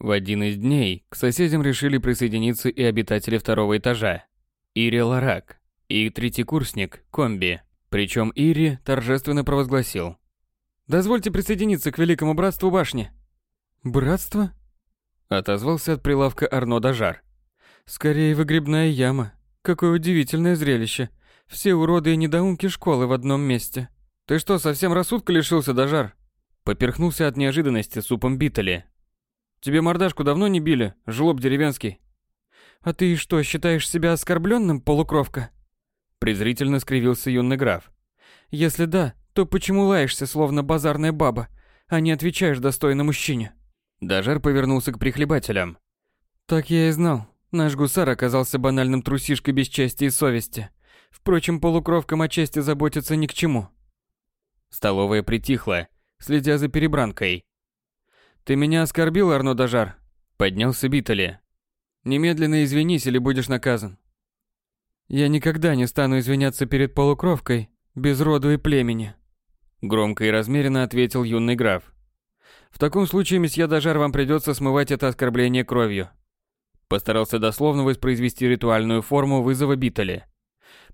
В один из дней к соседям решили присоединиться и обитатели второго этажа. Ири Ларак и третий курсник Комби. Причем Ири торжественно провозгласил. «Дозвольте присоединиться к Великому Братству Башни». «Братство?» Отозвался от прилавка Арно Дажар. «Скорее выгребная яма. Какое удивительное зрелище. Все уроды и недоумки школы в одном месте. Ты что, совсем рассудка лишился, Дажар?» Поперхнулся от неожиданности супом Битали. «Тебе мордашку давно не били, жлоб деревенский?» «А ты что, считаешь себя оскорбленным, полукровка?» Презрительно скривился юный граф. «Если да, то почему лаешься, словно базарная баба, а не отвечаешь достойно мужчине?» Дажар повернулся к прихлебателям. «Так я и знал. Наш гусар оказался банальным трусишкой без чести и совести. Впрочем, полукровкам о чести заботиться ни к чему». Столовая притихла, следя за перебранкой. «Ты меня оскорбил, Арно Дажар?» Поднялся Битали. «Немедленно извинись или будешь наказан». «Я никогда не стану извиняться перед полукровкой, без роду и племени», Громко и размеренно ответил юный граф. «В таком случае, месье Дажар, вам придется смывать это оскорбление кровью». Постарался дословно воспроизвести ритуальную форму вызова Битали.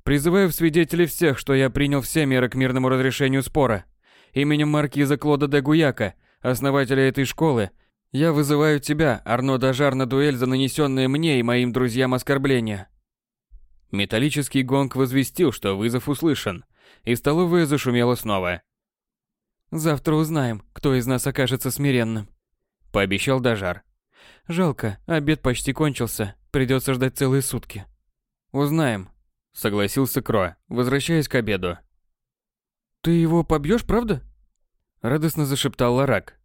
«Призываю в свидетели всех, что я принял все меры к мирному разрешению спора. Именем маркиза Клода де Гуяка, основателя этой школы, я вызываю тебя, Арно Дажар, на дуэль за нанесенные мне и моим друзьям оскорбления». Металлический гонг возвестил, что вызов услышан, и столовая зашумела снова. «Завтра узнаем, кто из нас окажется смиренным», – пообещал Дажар. «Жалко, обед почти кончился, придется ждать целые сутки». «Узнаем», – согласился Кро, возвращаясь к обеду. «Ты его побьешь, правда?» Радостно зашептал Ларак.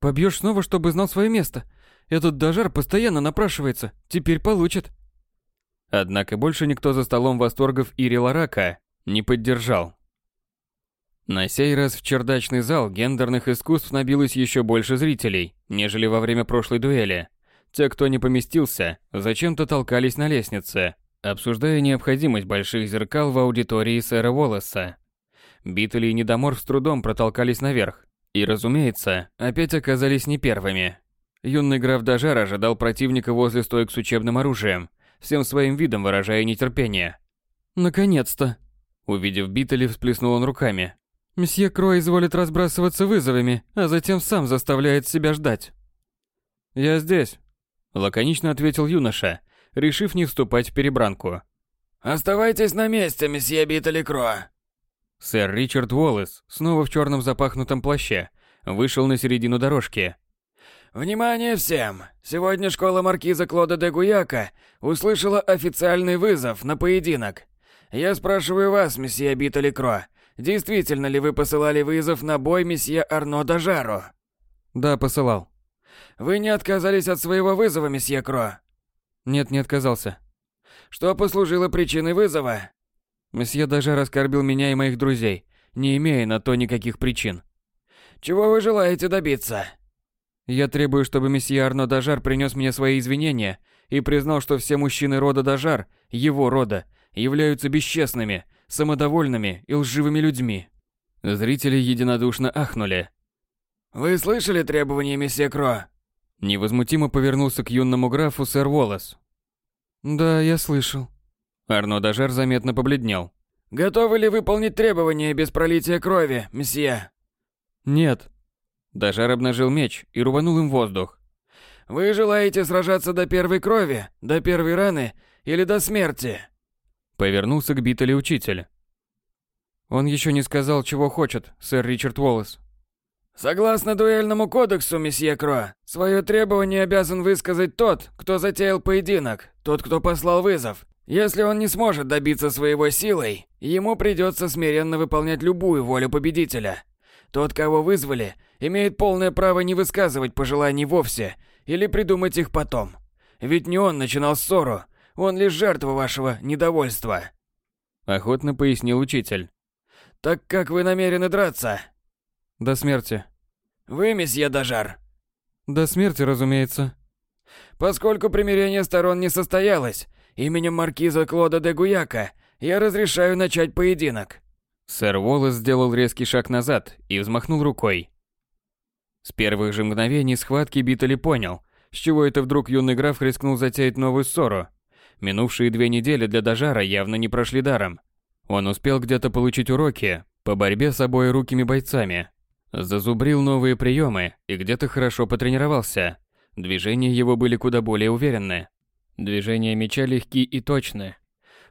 «Побьешь снова, чтобы знал свое место. Этот Дажар постоянно напрашивается, теперь получит». Однако больше никто за столом восторгов Ири Ларака не поддержал. На сей раз в чердачный зал гендерных искусств набилось еще больше зрителей, нежели во время прошлой дуэли. Те, кто не поместился, зачем-то толкались на лестнице, обсуждая необходимость больших зеркал в аудитории сэра Волоса. Битли и Недомор с трудом протолкались наверх. И, разумеется, опять оказались не первыми. Юный граф Дажар ожидал противника возле стоек с учебным оружием, всем своим видом выражая нетерпение. «Наконец-то!» Увидев Биттели, всплеснул он руками. «Мсье Кро изволит разбрасываться вызовами, а затем сам заставляет себя ждать». «Я здесь», — лаконично ответил юноша, решив не вступать в перебранку. «Оставайтесь на месте, месье Биттели Кро», Сэр Ричард Уоллес, снова в черном запахнутом плаще, вышел на середину дорожки. «Внимание всем! Сегодня школа маркиза Клода де Гуяка услышала официальный вызов на поединок. Я спрашиваю вас, месье Битали Кро, действительно ли вы посылали вызов на бой месье Арно Дажару?» «Да, посылал». «Вы не отказались от своего вызова, месье Кро?» «Нет, не отказался». «Что послужило причиной вызова?» Месье даже раскорбил меня и моих друзей, не имея на то никаких причин. Чего вы желаете добиться? Я требую, чтобы месье Арно Дажар принес мне свои извинения и признал, что все мужчины рода Дажар, его рода, являются бесчестными, самодовольными и лживыми людьми. Зрители единодушно ахнули. «Вы слышали требования месье Кро?» Невозмутимо повернулся к юному графу сэр Волос. «Да, я слышал», Арно Дажар заметно побледнел. «Готовы ли выполнить требования без пролития крови, месье?» «Нет». Дажар обнажил меч и рубанул им воздух. «Вы желаете сражаться до первой крови, до первой раны или до смерти?» Повернулся к Биттеле учитель. Он еще не сказал, чего хочет, сэр Ричард Уоллес. Согласно дуэльному кодексу, месье Кро, свое требование обязан высказать тот, кто затеял поединок, тот, кто послал вызов. Если он не сможет добиться своего силой, ему придется смиренно выполнять любую волю победителя. Тот, кого вызвали, имеет полное право не высказывать пожеланий вовсе или придумать их потом. Ведь не он начинал ссору, он лишь жертва вашего недовольства. Охотно пояснил учитель. Так как вы намерены драться? До смерти. Вы, месье Дажар? До смерти, разумеется. Поскольку примирение сторон не состоялось, Именем маркиза Клода де Гуяка я разрешаю начать поединок. Сэр Уоллес сделал резкий шаг назад и взмахнул рукой. С первых же мгновений схватки Биттели понял, С чего это вдруг юный граф рискнул затеять новую ссору? Минувшие две недели для Дажара явно не прошли даром. Он успел где-то получить уроки по борьбе с обоирукими бойцами, зазубрил новые приемы и где-то хорошо потренировался. Движения его были куда более уверенны. Движения меча легки и точны.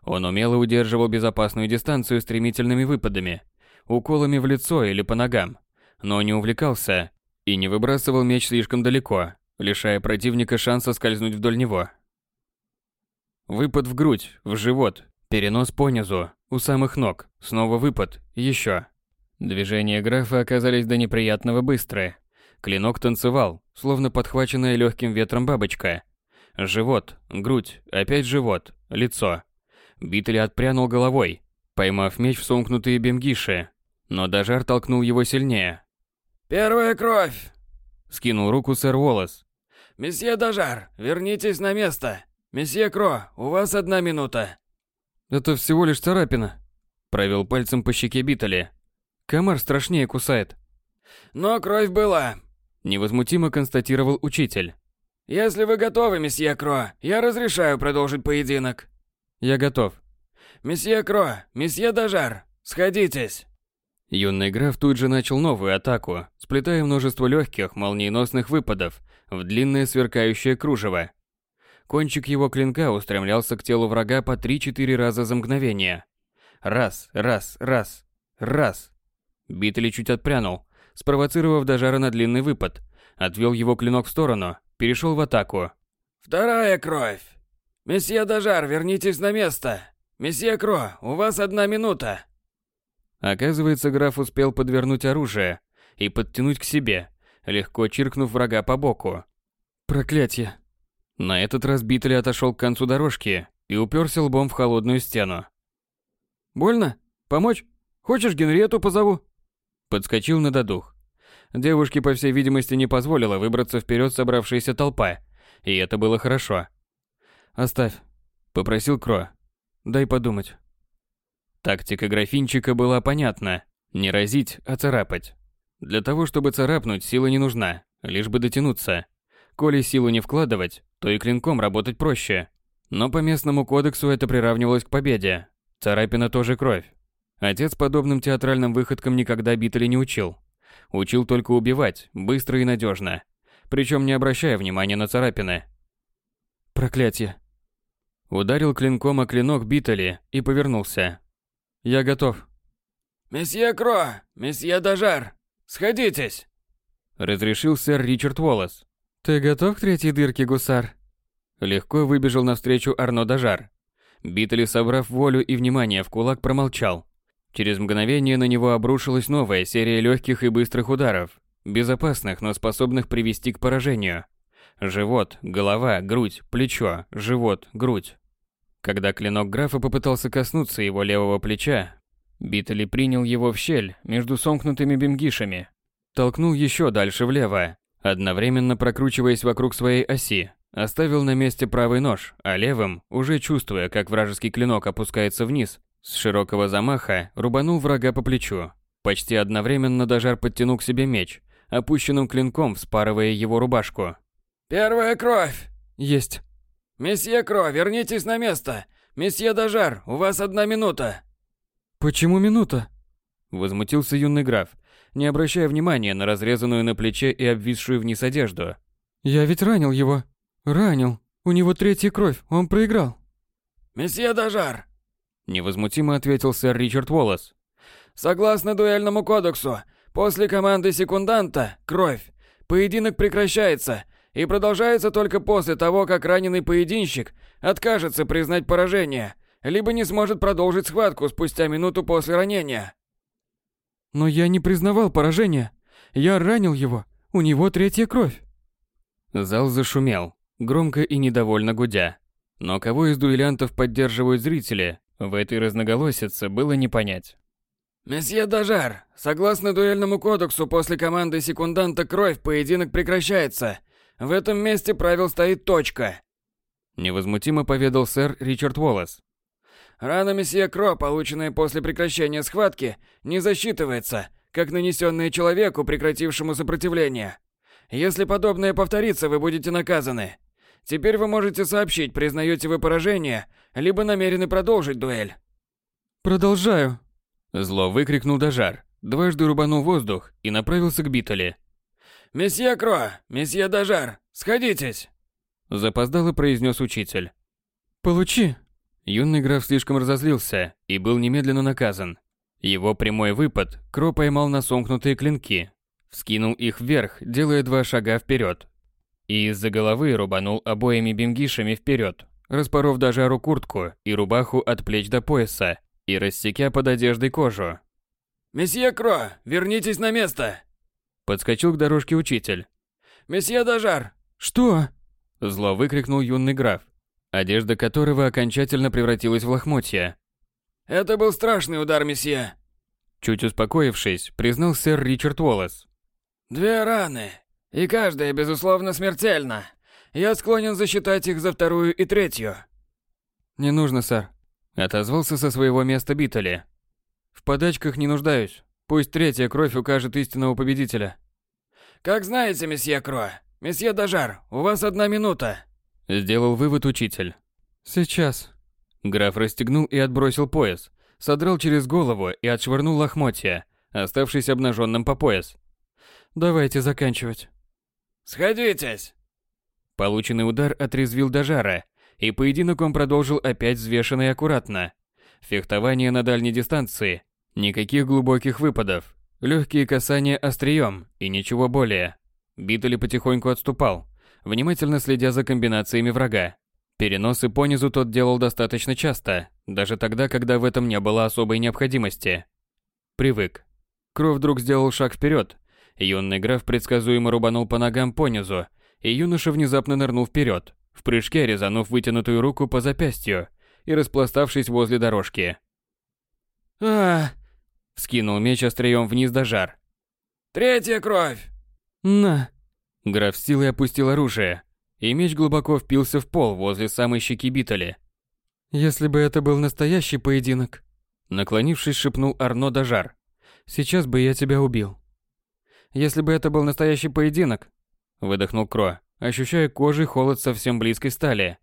Он умело удерживал безопасную дистанцию стремительными выпадами, уколами в лицо или по ногам, но не увлекался и не выбрасывал меч слишком далеко, лишая противника шанса скользнуть вдоль него. Выпад в грудь, в живот, перенос понизу, у самых ног, снова выпад, еще. Движения графа оказались до неприятного быстрые. Клинок танцевал, словно подхваченная легким ветром бабочка. Живот, грудь, опять живот, лицо. Битли отпрянул головой, поймав меч в сомкнутые бемгиши, но Дажар толкнул его сильнее. «Первая кровь!» — скинул руку сэр Уоллес. «Месье Дажар, вернитесь на место! Месье Кро, у вас одна минута!» «Это всего лишь царапина», — провел пальцем по щеке Битали. «Комар страшнее кусает». «Но кровь была», — невозмутимо констатировал учитель. «Если вы готовы, месье Кро, я разрешаю продолжить поединок». «Я готов». «Месье Кро, месье Дажар, сходитесь». Юный граф тут же начал новую атаку, сплетая множество легких, молниеносных выпадов в длинное сверкающее кружево. Кончик его клинка устремлялся к телу врага по 3-4 раза за мгновение. Раз, раз, раз, раз. Битли чуть отпрянул, спровоцировав Дажара на длинный выпад, отвел его клинок в сторону, перешел в атаку. «Вторая кровь! Месье Дажар, вернитесь на место! Месье Кро, у вас одна минута!» Оказывается, граф успел подвернуть оружие и подтянуть к себе, легко чиркнув врага по боку. Проклятие. На этот раз Битли отошел к концу дорожки и уперся лбом в холодную стену. «Больно? Помочь? Хочешь, Генриету позову?» Подскочил на додух. Девушке, по всей видимости, не позволила выбраться вперед собравшаяся толпа, и это было хорошо. «Оставь», — попросил Кро. «Дай подумать». Тактика графинчика была понятна. Не разить, а царапать. Для того, чтобы царапнуть, сила не нужна, лишь бы дотянуться. Коли силу не вкладывать, то и клинком работать проще. Но по местному кодексу это приравнивалось к победе. Царапина тоже кровь. Отец подобным театральным выходкам никогда Битали не учил. Учил только убивать, быстро и надежно. Причем не обращая внимания на царапины. Проклятие. Ударил клинком о клинок Битали и повернулся. Я готов. «Месье Кро, месье Дажар, сходитесь!» Разрешил сэр Ричард Уоллес. «Ты готов к третьей дырке, гусар?» Легко выбежал навстречу Арно Дажар. Битли, собрав волю и внимание в кулак, промолчал. Через мгновение на него обрушилась новая серия легких и быстрых ударов, безопасных, но способных привести к поражению. Живот, голова, грудь, плечо, живот, грудь. Когда клинок графа попытался коснуться его левого плеча, Битали принял его в щель между сомкнутыми бимгишами. Толкнул еще дальше влево, одновременно прокручиваясь вокруг своей оси. Оставил на месте правый нож, а левым, уже чувствуя, как вражеский клинок опускается вниз, с широкого замаха рубанул врага по плечу. Почти одновременно Дажар подтянул к себе меч, опущенным клинком вспарывая его рубашку. «Первая кровь!» «Есть!» «Месье Кро, вернитесь на место! Месье Дажар, у вас одна минута!» «Почему минута?» Возмутился юный граф, не обращая внимания на разрезанную на плече и обвисшую вниз одежду. «Я ведь ранил его. Ранил. У него третья кровь, он проиграл». «Месье Дажар!» Невозмутимо ответил сэр Ричард Уоллес. «Согласно дуэльному кодексу, после команды секунданта «Кровь» поединок прекращается и продолжается только после того, как раненый поединщик откажется признать поражение, либо не сможет продолжить схватку спустя минуту после ранения. Но я не признавал поражения. Я ранил его. У него третья кровь. Зал зашумел, громко и недовольно гудя. Но кого из дуэлянтов поддерживают зрители, в этой разноголосице было не понять. «Месье Дажар, согласно дуэльному кодексу, после команды секунданта «Кровь» поединок прекращается. В этом месте правил стоит точка. Невозмутимо поведал сэр Ричард Уоллес. Рана месье Кро, полученная после прекращения схватки, не засчитывается, как нанесенная человеку, прекратившему сопротивление. Если подобное повторится, вы будете наказаны. Теперь вы можете сообщить, признаете вы поражение, либо намерены продолжить дуэль. Продолжаю. Зло выкрикнул Дажар, дважды рубанул воздух и направился к Битали. «Месье Кро, месье Дажар, сходитесь!» Запоздало произнес учитель. «Получи!» Юный граф слишком разозлился и был немедленно наказан. Его прямой выпад Кро поймал на сомкнутые клинки, вскинул их вверх, делая два шага вперед, и из-за головы рубанул обоими бимгишами вперед, распоров Дажару куртку и рубаху от плеч до пояса и рассекя под одеждой кожу. «Месье Кро, вернитесь на место!» Подскочил к дорожке учитель. «Месье Дажар!» «Что?» Зло выкрикнул юный граф, одежда которого окончательно превратилась в лохмотья. «Это был страшный удар, месье!» Чуть успокоившись, признал сэр Ричард Уоллес. «Две раны, и каждая, безусловно, смертельна. Я склонен засчитать их за вторую и третью». «Не нужно, сэр», — отозвался со своего места Биттели. «В подачках не нуждаюсь. Пусть третья кровь укажет истинного победителя». «Как знаете, месье Кро. Месье Дажар, у вас одна минута». Сделал вывод учитель. «Сейчас». Граф расстегнул и отбросил пояс, содрал через голову и отшвырнул лохмотья, оставшись обнаженным по пояс. «Давайте заканчивать». «Сходитесь!» Полученный удар отрезвил Дажара, и поединок он продолжил опять взвешенно и аккуратно. Фехтование на дальней дистанции, никаких глубоких выпадов, легкие касания острием и ничего более. Битали потихоньку отступал, внимательно следя за комбинациями врага. Переносы понизу тот делал достаточно часто, даже тогда, когда в этом не было особой необходимости. Привык. Кровь вдруг сделал шаг вперед. Юный граф предсказуемо рубанул по ногам понизу, и юноша внезапно нырнул вперед, в прыжке резанув вытянутую руку по запястью и распластавшись возле дорожки. а Скинул меч острием вниз до жар. «Третья кровь!» «На!» Граф с силой опустил оружие, и меч глубоко впился в пол возле самой щеки Битали. «Если бы это был настоящий поединок», Наклонившись, шепнул Арно Дажар. «сейчас бы я тебя убил». «Если бы это был настоящий поединок», выдохнул Кро, ощущая кожей холод совсем близкой стали.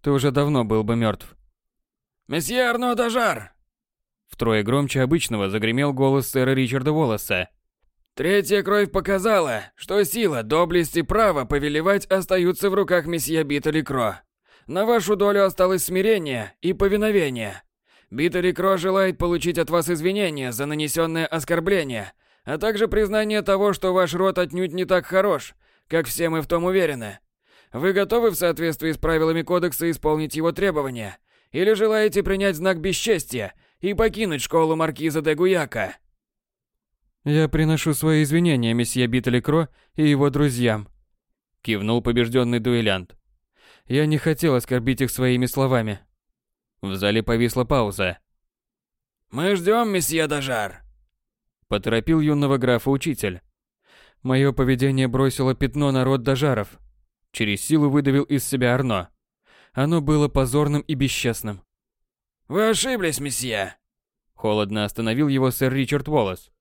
«Ты уже давно был бы мертв». «Месье Арно Дажар!» Втрое громче обычного загремел голос сэра Ричарда Волоса. Третья кровь показала, что сила, доблесть и право повелевать остаются в руках месье Биттери Кро. На вашу долю осталось смирение и повиновение. Биттери Кро желает получить от вас извинения за нанесенное оскорбление, а также признание того, что ваш род отнюдь не так хорош, как все мы в том уверены. Вы готовы в соответствии с правилами кодекса исполнить его требования? Или желаете принять знак бесчестия и покинуть школу маркиза де Гуяка? «Я приношу свои извинения месье Биттели Кро и его друзьям», кивнул побежденный дуэлянт. «Я не хотел оскорбить их своими словами». В зале повисла пауза. «Мы ждем, месье Дажар», Поторопил юного графа учитель. Мое поведение бросило пятно на род Дажаров. Через силу выдавил из себя Арно. Оно было позорным и бесчестным. «Вы ошиблись, месье», Холодно остановил его сэр Ричард Уоллес.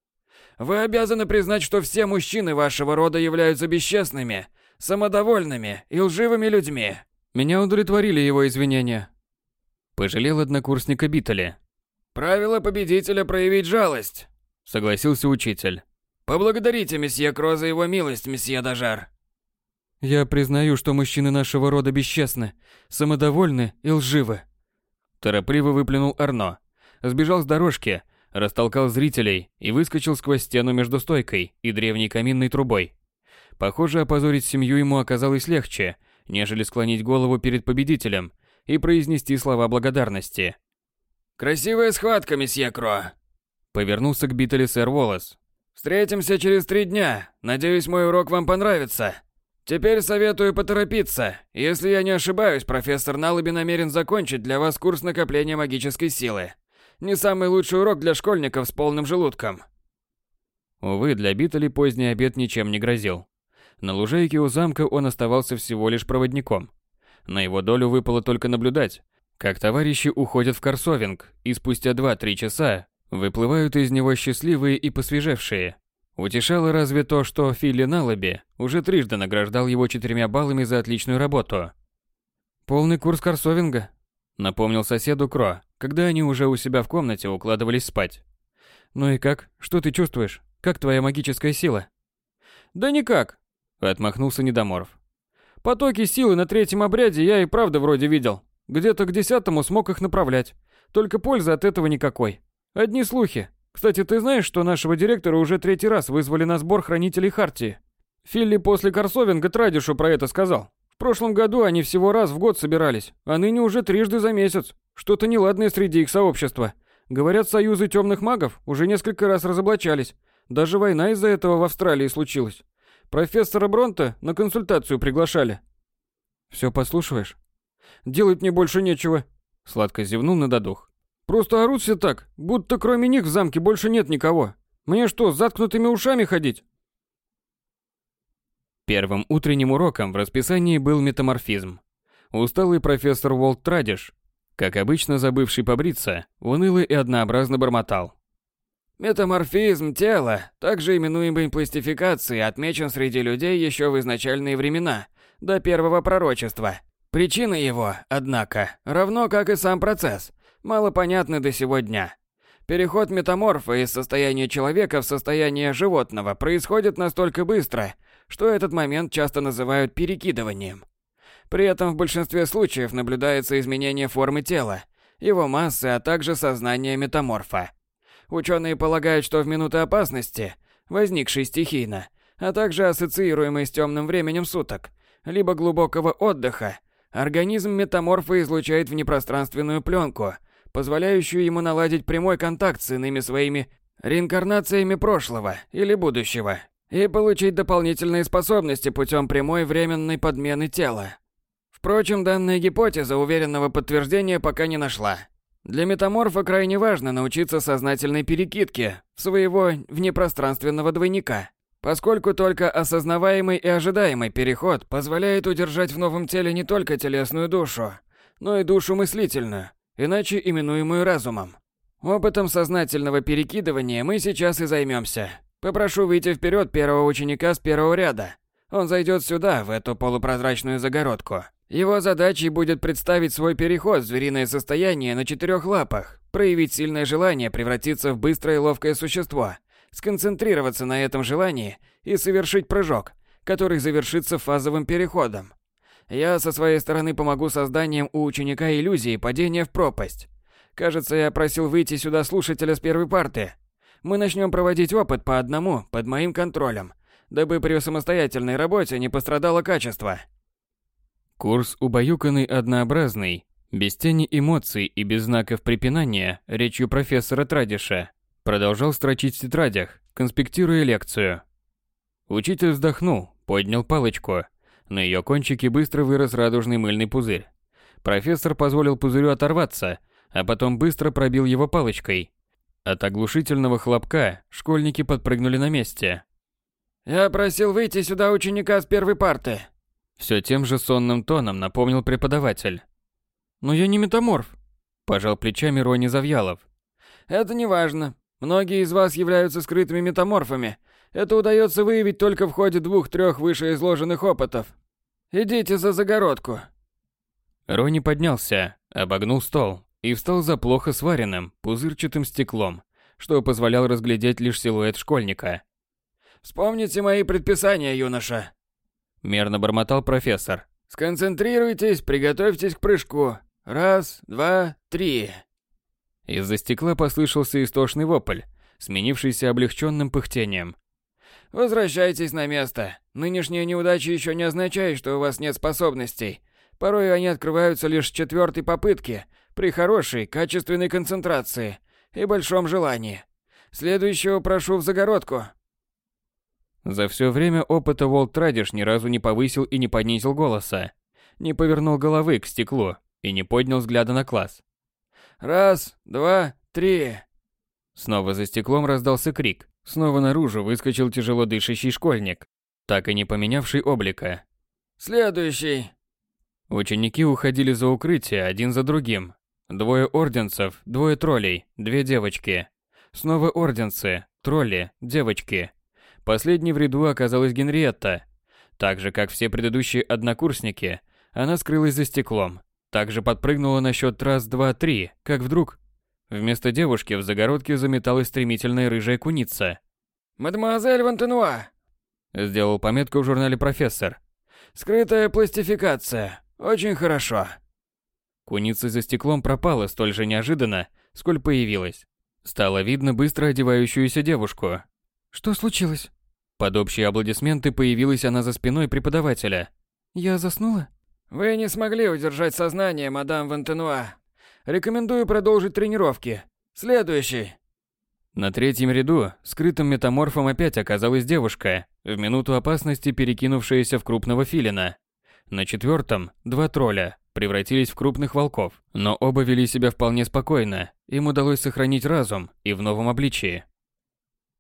Вы обязаны признать, что все мужчины вашего рода являются бесчестными, самодовольными и лживыми людьми. Меня удовлетворили его извинения. Пожалел однокурсника Биттеля. Правило победителя проявить жалость, Согласился учитель. Поблагодарите месье Кро за его милость, месье Дажар. Я признаю, что мужчины нашего рода бесчестны, самодовольны и лживы. Торопливо выплюнул Арно. Сбежал с дорожки, растолкал зрителей и выскочил сквозь стену между стойкой и древней каминной трубой. Похоже, опозорить семью ему оказалось легче, нежели склонить голову перед победителем и произнести слова благодарности. Красивая схватка, месье Кро. Повернулся к Биттеле сэр Волос. Встретимся через три дня. Надеюсь, мой урок вам понравится. Теперь советую поторопиться. Если я не ошибаюсь, профессор Налаби намерен закончить для вас курс накопления магической силы. Не самый лучший урок для школьников с полным желудком. Увы, для Биттели поздний обед ничем не грозил. На лужайке у замка он оставался всего лишь проводником. На его долю выпало только наблюдать, как товарищи уходят в Корсовинг, и спустя 2-3 часа выплывают из него счастливые и посвежевшие. Утешало разве то, что Филли Налаби уже трижды награждал его четырьмя баллами за отличную работу. «Полный курс Корсовинга», — напомнил соседу Кро, когда они уже у себя в комнате укладывались спать. «Ну и как? Что ты чувствуешь? Как твоя магическая сила?» «Да никак», — отмахнулся Недоморов. «Потоки силы на третьем обряде я и правда вроде видел. Где-то к десятому смог их направлять. Только пользы от этого никакой. Одни слухи. Кстати, ты знаешь, что нашего директора уже третий раз вызвали на сбор хранителей Хартии? Филли после Корсовинга Традишу про это сказал. В прошлом году они всего раз в год собирались, а ныне уже трижды за месяц. Что-то неладное среди их сообщества. Говорят, союзы темных магов уже несколько раз разоблачались. Даже война из-за этого в Австралии случилась. Профессора Бронта на консультацию приглашали. Все послушаешь? Делать мне больше нечего. Сладко зевнул на додух. Просто орут все так, будто кроме них в замке больше нет никого. Мне что, с заткнутыми ушами ходить? Первым утренним уроком в расписании был метаморфизм. Усталый профессор Волт Традиш, как обычно забывший побриться, уныло и однообразно бормотал. Метаморфизм тела, также именуемый пластификацией, отмечен среди людей еще в изначальные времена, до первого пророчества. Причина его, однако, равно как и сам процесс, мало понятны до сего дня. Переход метаморфа из состояния человека в состояние животного происходит настолько быстро, что этот момент часто называют перекидыванием. При этом в большинстве случаев наблюдается изменение формы тела, его массы, а также сознания метаморфа. Ученые полагают, что в минуты опасности, возникшей стихийно, а также ассоциируемой с темным временем суток, либо глубокого отдыха, организм метаморфа излучает внепространственную пленку, позволяющую ему наладить прямой контакт с иными своими реинкарнациями прошлого или будущего и получить дополнительные способности путем прямой временной подмены тела. Впрочем, данная гипотеза уверенного подтверждения пока не нашла. Для метаморфа крайне важно научиться сознательной перекидке своего внепространственного двойника, поскольку только осознаваемый и ожидаемый переход позволяет удержать в новом теле не только телесную душу, но и душу мыслительную, иначе именуемую разумом. Опытом сознательного перекидывания мы сейчас и займемся. Попрошу выйти вперед первого ученика с первого ряда. Он зайдет сюда, в эту полупрозрачную загородку. Его задачей будет представить свой переход в звериное состояние на четырех лапах, проявить сильное желание превратиться в быстрое и ловкое существо, сконцентрироваться на этом желании и совершить прыжок, который завершится фазовым переходом. Я со своей стороны помогу созданием у ученика иллюзии падения в пропасть. Кажется, я просил выйти сюда слушателя с первой парты. Мы начнем проводить опыт по одному, под моим контролем, дабы при самостоятельной работе не пострадало качество. Курс убаюканный однообразный, без тени эмоций и без знаков препинания речью профессора Традиша, продолжал строчить в тетрадях, конспектируя лекцию. Учитель вздохнул, поднял палочку. На ее кончике быстро вырос радужный мыльный пузырь. Профессор позволил пузырю оторваться, а потом быстро пробил его палочкой, от оглушительного хлопка школьники подпрыгнули на месте. «Я просил выйти сюда ученика с первой парты», все тем же сонным тоном напомнил преподаватель. «Но я не метаморф», – пожал плечами Рони Завьялов. «Это не важно. Многие из вас являются скрытыми метаморфами. Это удается выявить только в ходе двух-трех вышеизложенных опытов. Идите за загородку». Рони поднялся, обогнул стол, и встал за плохо сваренным, пузырчатым стеклом, что позволял разглядеть лишь силуэт школьника. «Вспомните мои предписания, юноша!» Мерно бормотал профессор. «Сконцентрируйтесь, приготовьтесь к прыжку. Раз, два, три!» Из-за стекла послышался истошный вопль, сменившийся облегченным пыхтением. «Возвращайтесь на место. Нынешняя неудача еще не означает, что у вас нет способностей. Порой они открываются лишь с четвертой попытки, при хорошей, качественной концентрации и большом желании. Следующего прошу в загородку. За все время опыта Волт Традиш ни разу не повысил и не понизил голоса, не повернул головы к стеклу и не поднял взгляда на класс. Раз, два, три. Снова за стеклом раздался крик. Снова наружу выскочил тяжело дышащий школьник, так и не поменявший облика. Следующий. Ученики уходили за укрытие один за другим, Двое орденцев, двое троллей, две девочки. Снова орденцы, тролли, девочки. Последней в ряду оказалась Генриетта. Так же, как все предыдущие однокурсники, она скрылась за стеклом. Также подпрыгнула на счет раз, два, три, как вдруг... Вместо девушки в загородке заметалась стремительная рыжая куница. «Мадемуазель Вантенуа!» Сделал пометку в журнале профессор. «Скрытая пластификация. Очень хорошо». Куница за стеклом пропала столь же неожиданно, сколь появилась. Стало видно быстро одевающуюся девушку. «Что случилось?» Под общие аплодисменты появилась она за спиной преподавателя. «Я заснула?» «Вы не смогли удержать сознание, мадам Вантенуа. Рекомендую продолжить тренировки. Следующий». На третьем ряду скрытым метаморфом опять оказалась девушка, в минуту опасности перекинувшаяся в крупного филина. На четвертом два тролля превратились в крупных волков, но оба вели себя вполне спокойно. Им удалось сохранить разум и в новом обличии.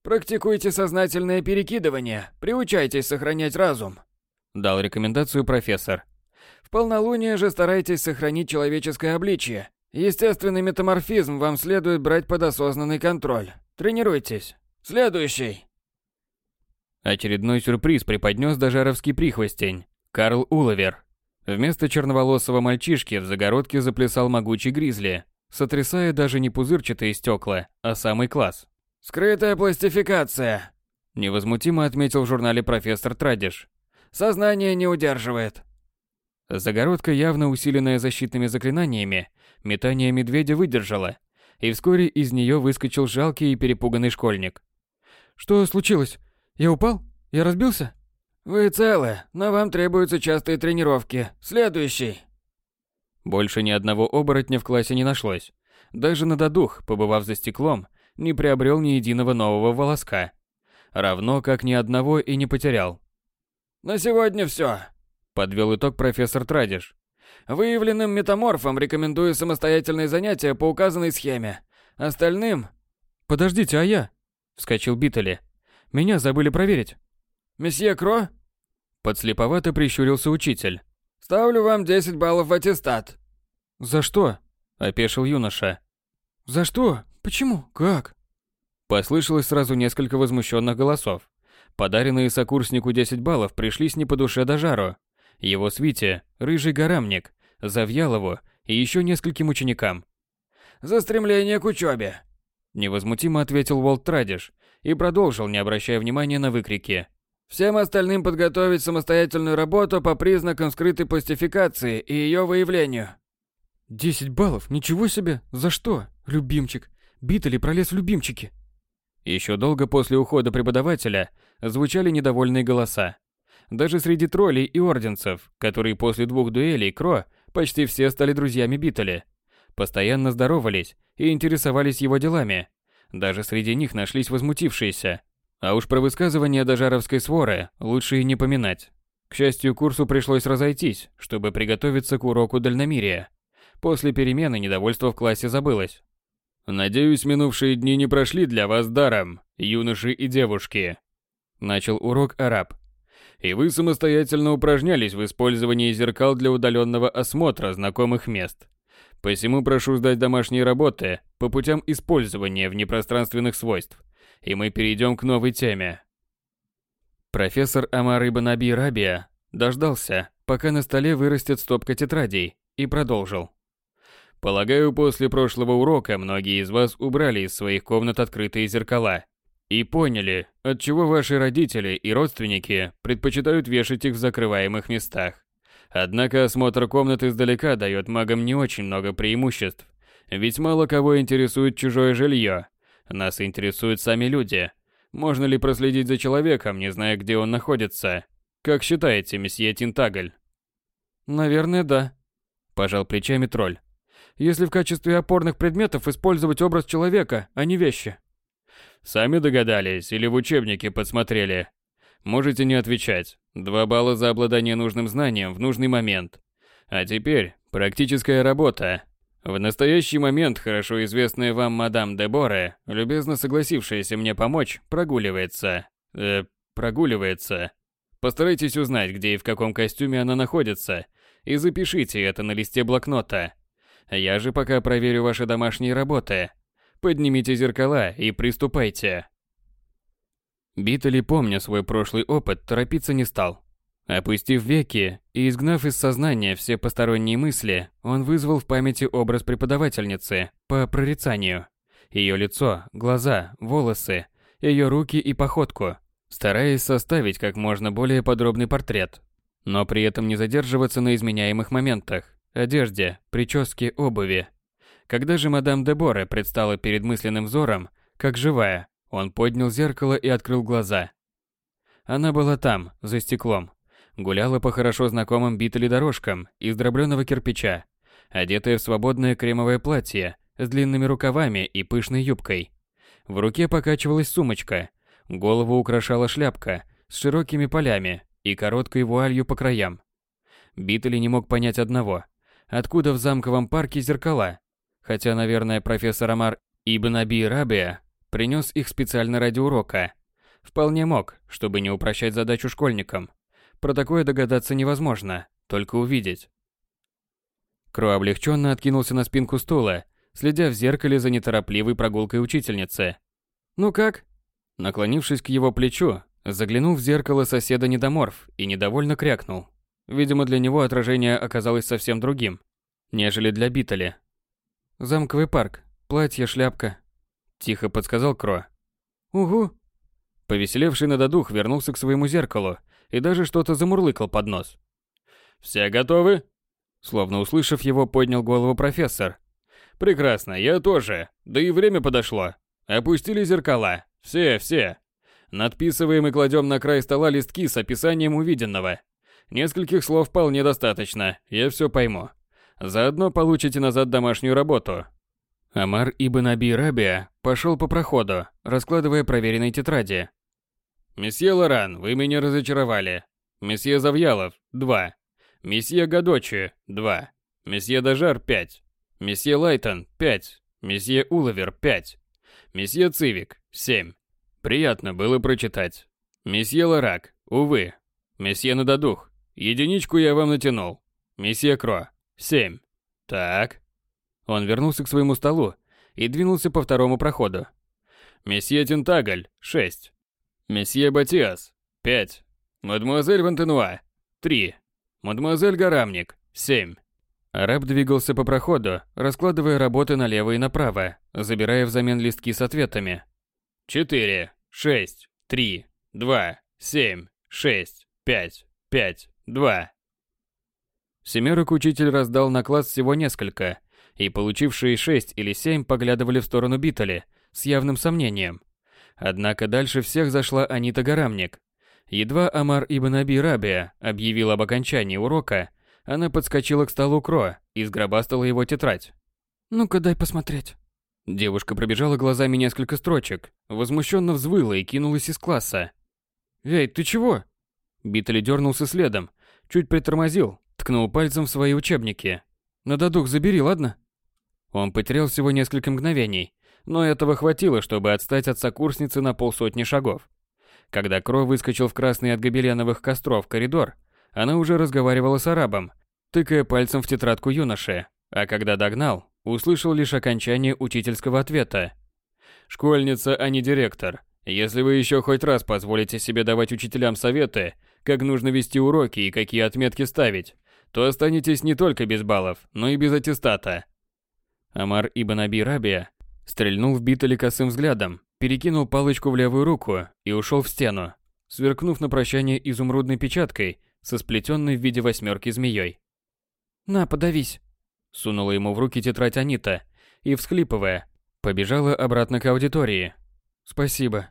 Практикуйте сознательное перекидывание, приучайтесь сохранять разум. Дал рекомендацию профессор. В полнолуние же старайтесь сохранить человеческое обличие. Естественный метаморфизм вам следует брать под осознанный контроль. Тренируйтесь. Следующий. Очередной сюрприз преподнес дожаровский прихвостень. Карл Уловер. Вместо черноволосого мальчишки в загородке заплясал могучий гризли, сотрясая даже не пузырчатые стекла, а самый класс. «Скрытая пластификация», – невозмутимо отметил в журнале профессор Традиш. «Сознание не удерживает». Загородка, явно усиленная защитными заклинаниями, метание медведя выдержала, и вскоре из нее выскочил жалкий и перепуганный школьник. «Что случилось? Я упал? Я разбился?» «Вы целы, но вам требуются частые тренировки. Следующий». Больше ни одного оборотня в классе не нашлось. Даже на додух, побывав за стеклом, не приобрел ни единого нового волоска. Равно как ни одного и не потерял. «На сегодня все», – подвел итог профессор Традиш. «Выявленным метаморфам рекомендую самостоятельные занятия по указанной схеме. Остальным...» «Подождите, а я?» – вскочил Биттели. «Меня забыли проверить». «Месье Кро?» Подслеповато прищурился учитель. «Ставлю вам 10 баллов в аттестат». «За что?» – опешил юноша. «За что? Почему? Как? Послышалось сразу несколько возмущенных голосов. Подаренные сокурснику 10 баллов пришлись не по душе Дожару, его свите, Рыжий Горамник, Завьялову и еще нескольким ученикам. «За стремление к учебе!» Невозмутимо ответил Волт Традиш и продолжил, не обращая внимания на выкрики. «Всем остальным подготовить самостоятельную работу по признакам скрытой пластификации и ее выявлению». «Десять баллов? Ничего себе! За что, любимчик? Битали пролез в любимчики. Еще долго после ухода преподавателя звучали недовольные голоса. Даже среди троллей и орденцев, которые после двух дуэлей Кро почти все стали друзьями Битали. Постоянно здоровались и интересовались его делами. Даже среди них нашлись возмутившиеся. А уж про высказывания дожаровской своры лучше и не поминать. К счастью, курсу пришлось разойтись, чтобы приготовиться к уроку дальномерия. После перемены недовольство в классе забылось. Надеюсь, минувшие дни не прошли для вас даром, юноши и девушки. Начал урок араб. И вы самостоятельно упражнялись в использовании зеркал для удаленного осмотра знакомых мест. Посему прошу сдать домашние работы по путям использования внепространственных свойств, и мы перейдем к новой теме. Профессор Амар Ибн Аби Рабия дождался, пока на столе вырастет стопка тетрадей, и продолжил. Полагаю, после прошлого урока многие из вас убрали из своих комнат открытые зеркала и поняли, отчего ваши родители и родственники предпочитают вешать их в закрываемых местах. Однако осмотр комнат издалека дает магам не очень много преимуществ, ведь мало кого интересует чужое жилье. Нас интересуют сами люди. Можно ли проследить за человеком, не зная, где он находится? Как считаете, месье Тинтагль? Наверное, да. Пожал плечами тролль если в качестве опорных предметов использовать образ человека, а не вещи? Сами догадались или в учебнике подсмотрели? Можете не отвечать. Два балла за обладание нужным знанием в нужный момент. А теперь практическая работа. В настоящий момент хорошо известная вам мадам Деборе, любезно согласившаяся мне помочь, прогуливается. Э, прогуливается. Постарайтесь узнать, где и в каком костюме она находится, и запишите это на листе блокнота. Я же пока проверю ваши домашние работы. Поднимите зеркала и приступайте. Битали, помня свой прошлый опыт, торопиться не стал. Опустив веки и изгнав из сознания все посторонние мысли, он вызвал в памяти образ преподавательницы по прорицанию. Ее лицо, глаза, волосы, ее руки и походку, стараясь составить как можно более подробный портрет, но при этом не задерживаться на изменяемых моментах, одежде, прическе, обуви. Когда же мадам Деборе предстала перед мысленным взором, как живая, он поднял зеркало и открыл глаза. Она была там, за стеклом, Гуляла по хорошо знакомым битали дорожкам из дробленого кирпича, одетая в свободное кремовое платье с длинными рукавами и пышной юбкой. В руке покачивалась сумочка, голову украшала шляпка с широкими полями и короткой вуалью по краям. Битли не мог понять одного. Откуда в замковом парке зеркала? Хотя, наверное, профессор Амар Ибн Аби Рабия принес их специально ради урока. Вполне мог, чтобы не упрощать задачу школьникам. Про такое догадаться невозможно, только увидеть. Кро облегченно откинулся на спинку стула, следя в зеркале за неторопливой прогулкой учительницы. «Ну как?» Наклонившись к его плечу, заглянул в зеркало соседа недоморф и недовольно крякнул. Видимо, для него отражение оказалось совсем другим, нежели для Битали. «Замковый парк, платье, шляпка», – тихо подсказал Кро. «Угу». Повеселевший на додух вернулся к своему зеркалу и даже что-то замурлыкал под нос. «Все готовы?» Словно услышав его, поднял голову профессор. «Прекрасно, я тоже. Да и время подошло. Опустили зеркала. Все, все. Надписываем и кладем на край стола листки с описанием увиденного. Нескольких слов вполне достаточно, я все пойму. Заодно получите назад домашнюю работу». Амар Ибн Аби Рабия пошел по проходу, раскладывая проверенные тетради, Месье Лоран, вы меня разочаровали. Месье Завьялов – 2. Месье Гадочи – 2. Месье Дажар – 5. Месье Лайтон – 5. Месье Уловер – 5. Месье Цивик – 7. Приятно было прочитать. Месье Ларак – увы. Месье Нададух – единичку я вам натянул. Месье Кро – 7. Так. Он вернулся к своему столу и двинулся по второму проходу. Месье Тентаголь – 6. Месье Батиас – 5. Мадемуазель Вантенуа – 3. Мадемуазель Гарамник – 7. Араб двигался по проходу, раскладывая работы налево и направо, забирая взамен листки с ответами. 4, 6, 3, 2, 7, 6, 5, 5, 2. Семерок учитель раздал на класс всего несколько, и получившие 6 или 7 поглядывали в сторону Битали с явным сомнением. Однако дальше всех зашла Анита Гарамник. Едва Амар Ибн Аби Рабия объявил об окончании урока, она подскочила к столу Кро и сгробастала его тетрадь. «Ну-ка, дай посмотреть». Девушка пробежала глазами несколько строчек, возмущенно взвыла и кинулась из класса. «Эй, ты чего?» Битли дернулся следом, чуть притормозил, ткнул пальцем в свои учебники. «На додух забери, ладно?» Он потерял всего несколько мгновений, но этого хватило, чтобы отстать от сокурсницы на полсотни шагов. Когда Кро выскочил в красный от гобеленовых костров коридор, она уже разговаривала с арабом, тыкая пальцем в тетрадку юноши, а когда догнал, услышал лишь окончание учительского ответа. «Школьница, а не директор. Если вы еще хоть раз позволите себе давать учителям советы, как нужно вести уроки и какие отметки ставить, то останетесь не только без баллов, но и без аттестата». Амар Ибн Аби Рабия Стрельнул в Биттеле косым взглядом, перекинул палочку в левую руку и ушел в стену, сверкнув на прощание изумрудной печаткой со сплетенной в виде восьмерки змеей. «На, подавись!» Сунула ему в руки тетрадь Анита и, всхлипывая, побежала обратно к аудитории. «Спасибо».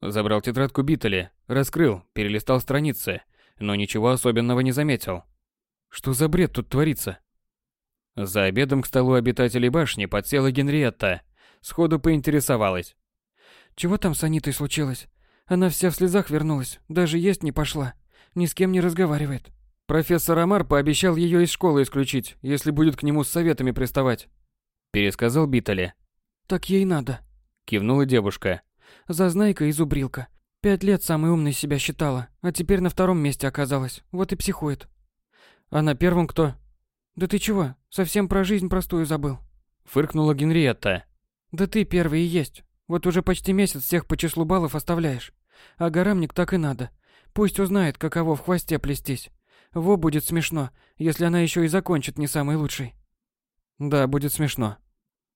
Забрал тетрадку Биттеле, раскрыл, перелистал страницы, но ничего особенного не заметил. Что за бред тут творится? За обедом к столу обитателей башни подсела Генриетта сходу поинтересовалась. «Чего там с Анитой случилось? Она вся в слезах вернулась, даже есть не пошла, ни с кем не разговаривает. Профессор Амар пообещал ее из школы исключить, если будет к нему с советами приставать», – пересказал Битали. «Так ей надо», – кивнула девушка. «Зазнайка и зубрилка. Пять лет самой умной себя считала, а теперь на втором месте оказалась, вот и психует». «А на первом кто?» «Да ты чего, совсем про жизнь простую забыл?» Фыркнула Генриетта. Да ты первый и есть. Вот уже почти месяц всех по числу баллов оставляешь. А горамник так и надо. Пусть узнает, каково в хвосте плестись. Во будет смешно, если она еще и закончит не самый лучший. Да, будет смешно.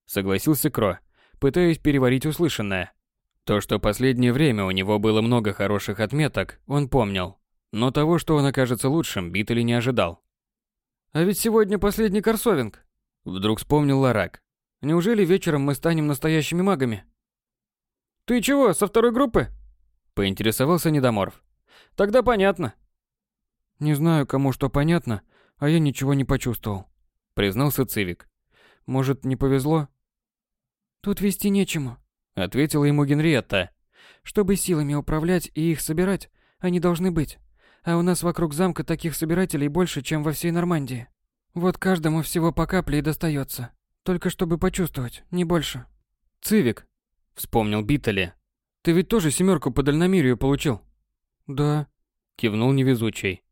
Согласился Кро, пытаясь переварить услышанное. То, что последнее время у него было много хороших отметок, он помнил. Но того, что он окажется лучшим, Битали не ожидал. «А ведь сегодня последний корсовинг!» Вдруг вспомнил Ларак. «Неужели вечером мы станем настоящими магами?» «Ты чего, со второй группы?» Поинтересовался Недоморф. «Тогда понятно». «Не знаю, кому что понятно, а я ничего не почувствовал», признался Цивик. «Может, не повезло?» «Тут вести нечему», ответила ему Генриетта. «Чтобы силами управлять и их собирать, они должны быть. А у нас вокруг замка таких собирателей больше, чем во всей Нормандии. Вот каждому всего по капле и достается. Только чтобы почувствовать, не больше». «Цивик», — вспомнил Биттели. «Ты ведь тоже семерку по дальномерию получил?» «Да», — кивнул невезучий.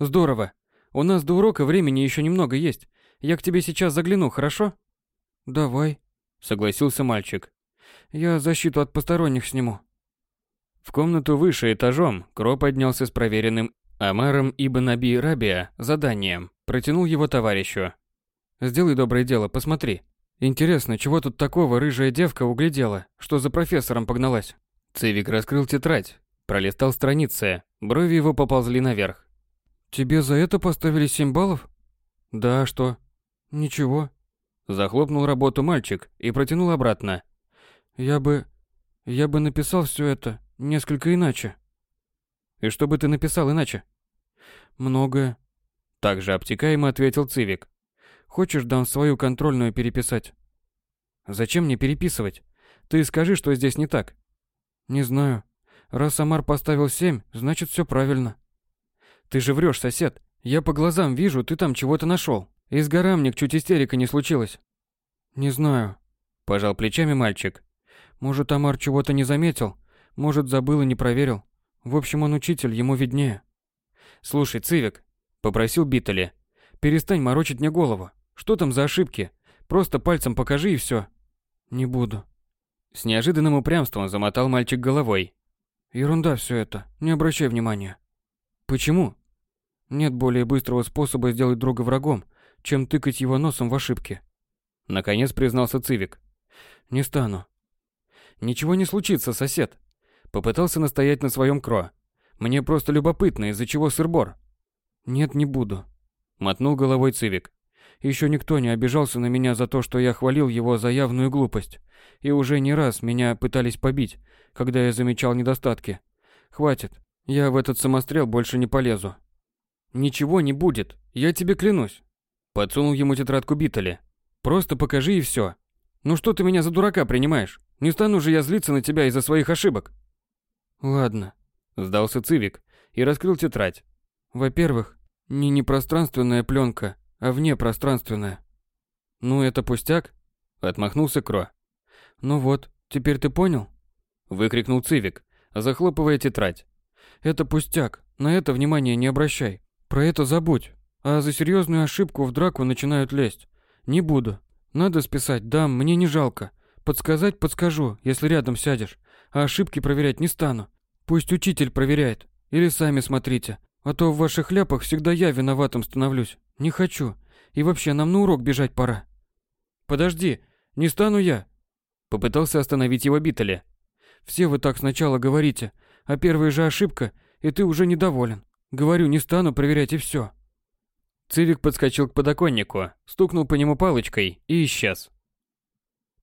«Здорово. У нас до урока времени еще немного есть. Я к тебе сейчас загляну, хорошо?» «Давай», — согласился мальчик. «Я защиту от посторонних сниму». В комнату выше этажом Кро поднялся с проверенным Амаром Ибн Аби Рабия заданием, протянул его товарищу. «Сделай доброе дело, посмотри. Интересно, чего тут такого рыжая девка углядела, что за профессором погналась?» Цивик раскрыл тетрадь, пролистал страницы, брови его поползли наверх. «Тебе за это поставили семь баллов?» «Да, а что?» «Ничего». Захлопнул работу мальчик и протянул обратно. «Я бы... я бы написал все это, Несколько иначе. И что бы ты написал иначе? Многое. Также обтекаемо ответил Цивик. Хочешь, дам свою контрольную переписать? Зачем мне переписывать? Ты скажи, что здесь не так. Не знаю. Раз Амар поставил семь, значит все правильно. Ты же врешь, сосед. Я по глазам вижу, ты там чего-то нашел. Из горамник чуть истерика не случилась. Не знаю. Пожал плечами мальчик. Может, Амар чего-то не заметил, может, забыл и не проверил. В общем, он учитель, ему виднее. Слушай, Цивик, попросил Биттели, перестань морочить мне голову. Что там за ошибки? Просто пальцем покажи и все. Не буду. С неожиданным упрямством замотал мальчик головой. Ерунда все это, не обращай внимания. Почему? Нет более быстрого способа сделать друга врагом, чем тыкать его носом в ошибки. Наконец признался Цивик. Не стану. Ничего не случится, сосед. Попытался настоять на своем кро. Мне просто любопытно, из-за чего сыр-бор. Нет, не буду. Мотнул головой Цивик. Еще никто не обижался на меня за то, что я хвалил его за явную глупость. И уже не раз меня пытались побить, когда я замечал недостатки. Хватит. Я в этот самострел больше не полезу. Ничего не будет, я тебе клянусь. Подсунул ему тетрадку Биттеля. Просто покажи и все. Ну что ты меня за дурака принимаешь? Не стану же я злиться на тебя из-за своих ошибок. Ладно, сдался Цивик и раскрыл тетрадь. Во-первых, не непространственная пленка, а внепространственная. Ну это пустяк, отмахнулся Кро. Ну вот, теперь ты понял? выкрикнул Цивик, захлопывая тетрадь. Это пустяк, на это внимание не обращай. Про это забудь. А за серьезную ошибку в драку начинают лезть. Не буду. Надо списать, дам, мне не жалко. Подсказать подскажу, если рядом сядешь а ошибки проверять не стану. Пусть учитель проверяет. Или сами смотрите. А то в ваших ляпах всегда я виноватым становлюсь. Не хочу. И вообще, нам на урок бежать пора. Подожди, не стану я. Попытался остановить его Биттеля. Все вы так сначала говорите, а первая же ошибка, и ты уже недоволен. Говорю, не стану проверять и все. Цивик подскочил к подоконнику, стукнул по нему палочкой и исчез.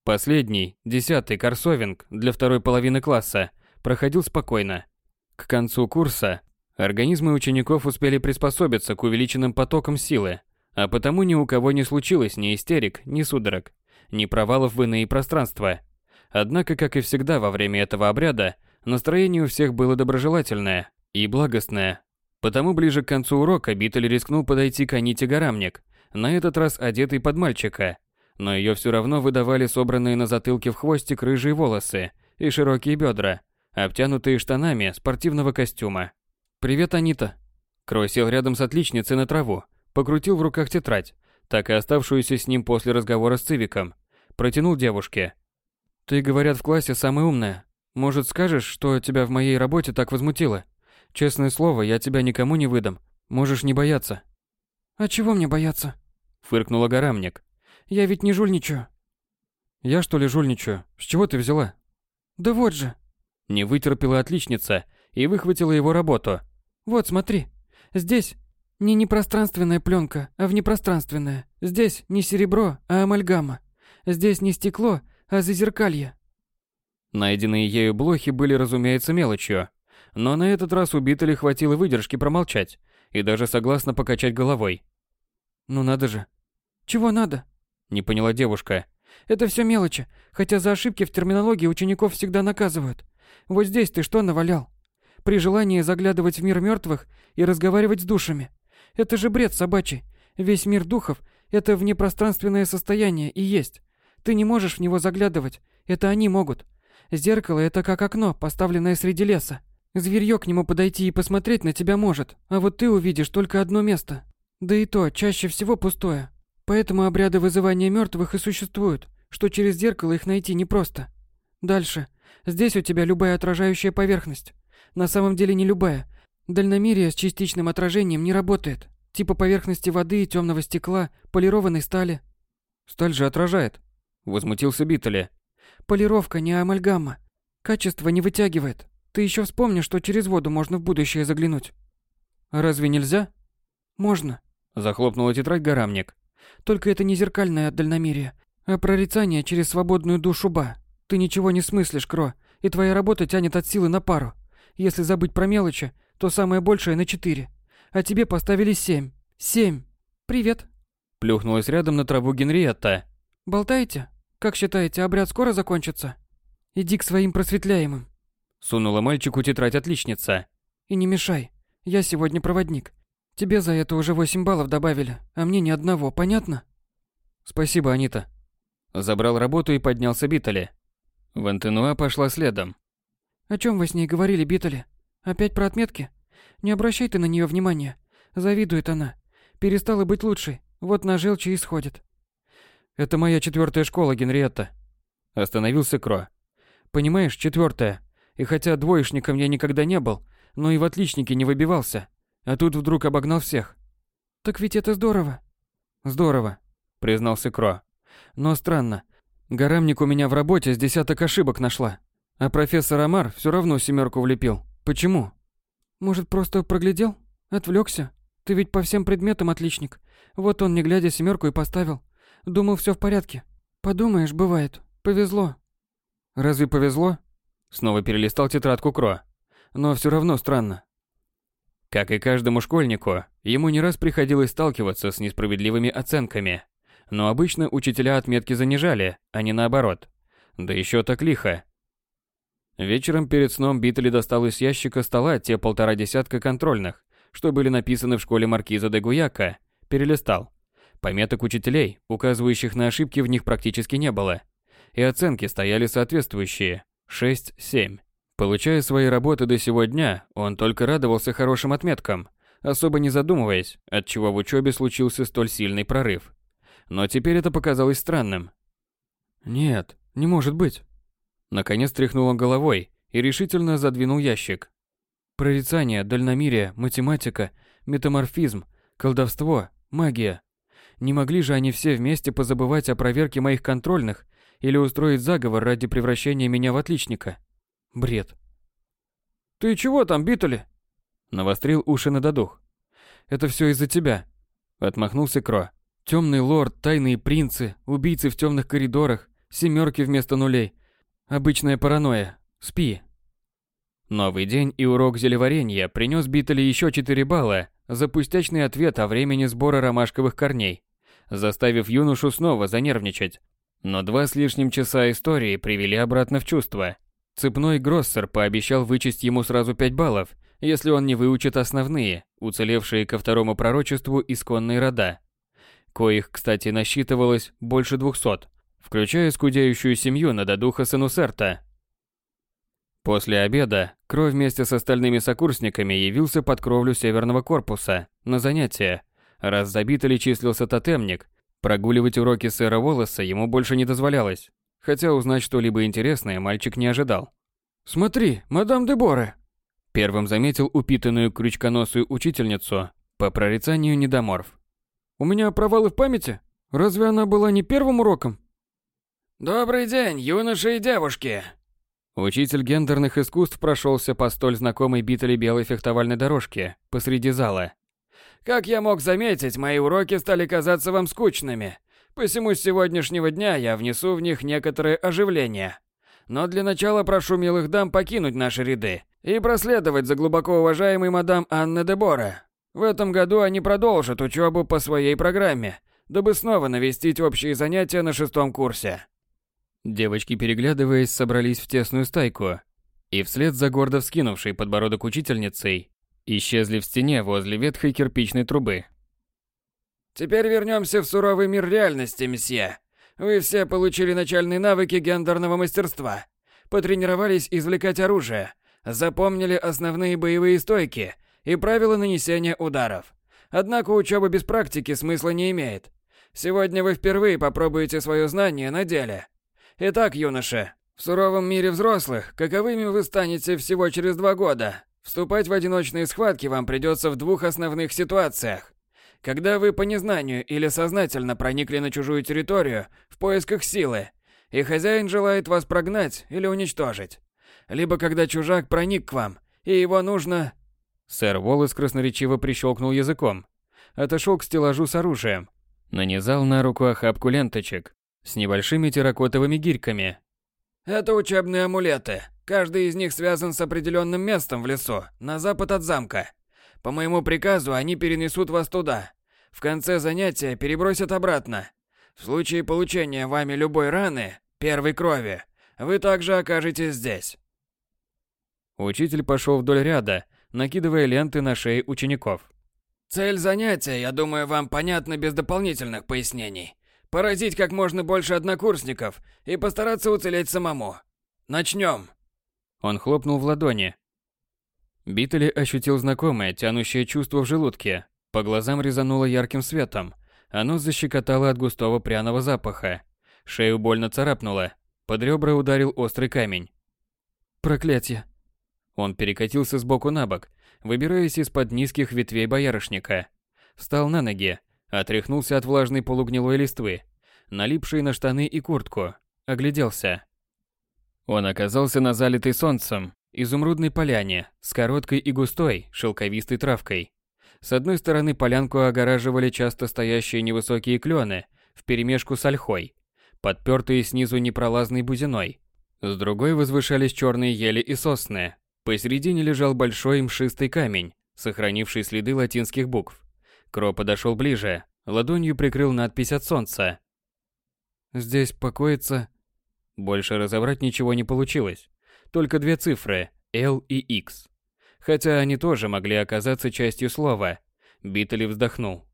Последний, десятый корсовинг для второй половины класса проходил спокойно. К концу курса организмы учеников успели приспособиться к увеличенным потокам силы, а потому ни у кого не случилось ни истерик, ни судорог, ни провалов в иные пространства. Однако, как и всегда во время этого обряда, настроение у всех было доброжелательное и благостное. Потому ближе к концу урока Биттель рискнул подойти к Аните Горамник, на этот раз одетый под мальчика – но ее все равно выдавали собранные на затылке в хвостик рыжие волосы и широкие бедра, обтянутые штанами спортивного костюма. «Привет, Анита!» Крой сел рядом с отличницей на траву, покрутил в руках тетрадь, так и оставшуюся с ним после разговора с Цивиком. Протянул девушке. «Ты, говорят, в классе самая умная. Может, скажешь, что тебя в моей работе так возмутило? Честное слово, я тебя никому не выдам. Можешь не бояться. А чего мне бояться? Фыркнула Гарамник. Я ведь не жульничаю. Я что ли жульничаю? С чего ты взяла? Да вот же. Не вытерпела отличница и выхватила его работу. Вот, смотри. Здесь не непространственная пленка, а внепространственная. Здесь не серебро, а амальгама. Здесь не стекло, а зазеркалье. Найденные ею блохи были, разумеется, мелочью. Но на этот раз у Биттеля хватило выдержки промолчать и даже согласно покачать головой. «Ну надо же». «Чего надо?» Не поняла девушка. «Это все мелочи, хотя за ошибки в терминологии учеников всегда наказывают. Вот здесь ты что навалял? При желании заглядывать в мир мертвых и разговаривать с душами. Это же бред собачий. Весь мир духов – это внепространственное состояние и есть. Ты не можешь в него заглядывать, это они могут. Зеркало – это как окно, поставленное среди леса. Зверьё к нему подойти и посмотреть на тебя может, а вот ты увидишь только одно место. Да и то, чаще всего пустое. Поэтому обряды вызывания мертвых и существуют, что через зеркало их найти непросто. Дальше. Здесь у тебя любая отражающая поверхность. На самом деле не любая. Дальномерие с частичным отражением не работает. Типа поверхности воды, темного стекла, полированной стали. Сталь же отражает. Возмутился Биттеле. Полировка не амальгама. Качество не вытягивает. Ты еще вспомни, что через воду можно в будущее заглянуть. Разве нельзя? Можно. Захлопнула тетрадь горамник. Только это не зеркальное дальномерие, а прорицание через свободную душу ба. Ты ничего не смыслишь, Кро, и твоя работа тянет от силы на пару. Если забыть про мелочи, то самое большее на четыре. А тебе поставили семь. Семь. Привет. Плюхнулась рядом на траву Генриетта. Болтаете? Как считаете, обряд скоро закончится? Иди к своим просветляемым. Сунула мальчику тетрадь отличница. И не мешай. Я сегодня проводник. Тебе за это уже восемь баллов добавили, а мне ни одного, понятно? Спасибо, Анита. Забрал работу и поднялся Битали. Вантенуа пошла следом. О чем вы с ней говорили, Битали? Опять про отметки? Не обращай ты на нее внимания. Завидует она. Перестала быть лучшей. Вот на желчи исходит. Это моя четвертая школа, Генриетта. Остановился Кро. Понимаешь, четвертая. И хотя двоечником я никогда не был, но и в отличнике не выбивался. А тут вдруг обогнал всех. Так ведь это здорово. Здорово, признался Кро. Но странно. Горамник у меня в работе с десяток ошибок нашла. А профессор Амар все равно семерку влепил. Почему? Может, просто проглядел? Отвлекся? Ты ведь по всем предметам отличник. Вот он, не глядя, семерку и поставил. Думал, все в порядке. Подумаешь, бывает. Повезло. Разве повезло? Снова перелистал тетрадку Кро. Но все равно странно. Как и каждому школьнику, ему не раз приходилось сталкиваться с несправедливыми оценками. Но обычно учителя отметки занижали, а не наоборот. Да еще так лихо. Вечером перед сном Битли достал из ящика стола те полтора десятка контрольных, что были написаны в школе маркиза де Гуяка, перелистал. Пометок учителей, указывающих на ошибки, в них практически не было. И оценки стояли соответствующие – 6-7. Получая свои работы до сего дня, он только радовался хорошим отметкам, особо не задумываясь, от чего в учебе случился столь сильный прорыв. Но теперь это показалось странным. «Нет, не может быть». Наконец тряхнул он головой и решительно задвинул ящик. Прорицание, дальномерие, математика, метаморфизм, колдовство, магия. Не могли же они все вместе позабывать о проверке моих контрольных или устроить заговор ради превращения меня в отличника? Бред. «Ты чего там, Битали?» Навострил уши на додух. «Это все из-за тебя», — отмахнулся Кро. «Темный лорд, тайные принцы, убийцы в темных коридорах, семерки вместо нулей. Обычная паранойя. Спи». Новый день и урок зелеварения принес Битали еще 4 балла за пустячный ответ о времени сбора ромашковых корней заставив юношу снова занервничать. Но два с лишним часа истории привели обратно в чувство. Цепной Гроссер пообещал вычесть ему сразу 5 баллов, если он не выучит основные, уцелевшие ко второму пророчеству исконные рода. Коих, кстати, насчитывалось больше 200, включая скудеющую семью Нададуха Санусерта. После обеда Кровь вместе с остальными сокурсниками явился под кровлю северного корпуса на занятия, Раз забито ли числился тотемник, прогуливать уроки сэра Волоса ему больше не дозволялось, хотя узнать что-либо интересное мальчик не ожидал. Смотри, мадам Дебора!» Первым заметил упитанную крючконосую учительницу по прорицанию недоморф. «У меня провалы в памяти? Разве она была не первым уроком?» «Добрый день, юноши и девушки!» Учитель гендерных искусств прошелся по столь знакомой битали белой фехтовальной дорожке посреди зала. «Как я мог заметить, мои уроки стали казаться вам скучными, посему с сегодняшнего дня я внесу в них некоторое оживление. Но для начала прошу милых дам покинуть наши ряды и проследовать за глубоко уважаемой мадам Анны Дебора. В этом году они продолжат учебу по своей программе, дабы снова навестить общие занятия на шестом курсе. Девочки, переглядываясь, собрались в тесную стайку, и вслед за гордо вскинувшей подбородок учительницей исчезли в стене возле ветхой кирпичной трубы. Теперь вернемся в суровый мир реальности, месье. Вы все получили начальные навыки гендерного мастерства, потренировались извлекать оружие, запомнили основные боевые стойки и правила нанесения ударов. Однако учеба без практики смысла не имеет. Сегодня вы впервые попробуете свое знание на деле. Итак, юноша, в суровом мире взрослых, каковыми вы станете всего через два года, вступать в одиночные схватки вам придется в двух основных ситуациях. Когда вы по незнанию или сознательно проникли на чужую территорию в поисках силы, и хозяин желает вас прогнать или уничтожить. Либо когда чужак проник к вам, и его нужно Сэр Волос красноречиво прищелкнул языком. Отошел к стеллажу с оружием. Нанизал на руку охапку ленточек с небольшими терракотовыми гирьками. Это учебные амулеты. Каждый из них связан с определенным местом в лесу, на запад от замка. По моему приказу они перенесут вас туда. В конце занятия перебросят обратно. В случае получения вами любой раны, первой крови, вы также окажетесь здесь. Учитель пошел вдоль ряда, накидывая ленты на шеи учеников. Цель занятия, я думаю, вам понятна без дополнительных пояснений. Поразить как можно больше однокурсников и постараться уцелеть самому. Начнем. Он хлопнул в ладони. Биттели ощутил знакомое, тянущее чувство в желудке. По глазам резануло ярким светом. Оно защекотало от густого пряного запаха. Шею больно царапнуло. Под ребра ударил острый камень. Проклятие. Он перекатился с боку на бок, выбираясь из-под низких ветвей боярышника. Встал на ноги, отряхнулся от влажной полугнилой листвы, налипшей на штаны и куртку, огляделся. Он оказался на залитой солнцем изумрудной поляне с короткой и густой шелковистой травкой. С одной стороны полянку огораживали часто стоящие невысокие клены вперемешку с ольхой, подпертые снизу непролазной бузиной. С другой возвышались черные ели и сосны, Посередине лежал большой мшистый камень, сохранивший следы латинских букв. Кро подошел ближе, ладонью прикрыл надпись от солнца. Здесь покоится... Больше разобрать ничего не получилось. Только две цифры L и X. Хотя они тоже могли оказаться частью слова. Биттли вздохнул.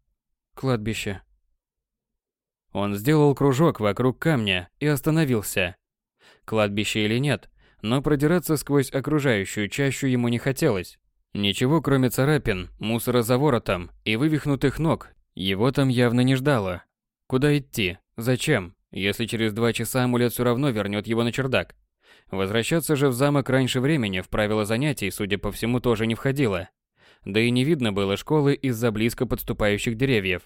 Кладбище. Он сделал кружок вокруг камня и остановился. Кладбище или нет, но продираться сквозь окружающую чащу ему не хотелось. Ничего кроме царапин, мусора за воротом и вывихнутых ног его там явно не ждало. Куда идти? Зачем? Если через два часа амулет все равно вернет его на чердак. Возвращаться же в замок раньше времени в правила занятий, судя по всему, тоже не входило. Да и не видно было школы из-за близко подступающих деревьев.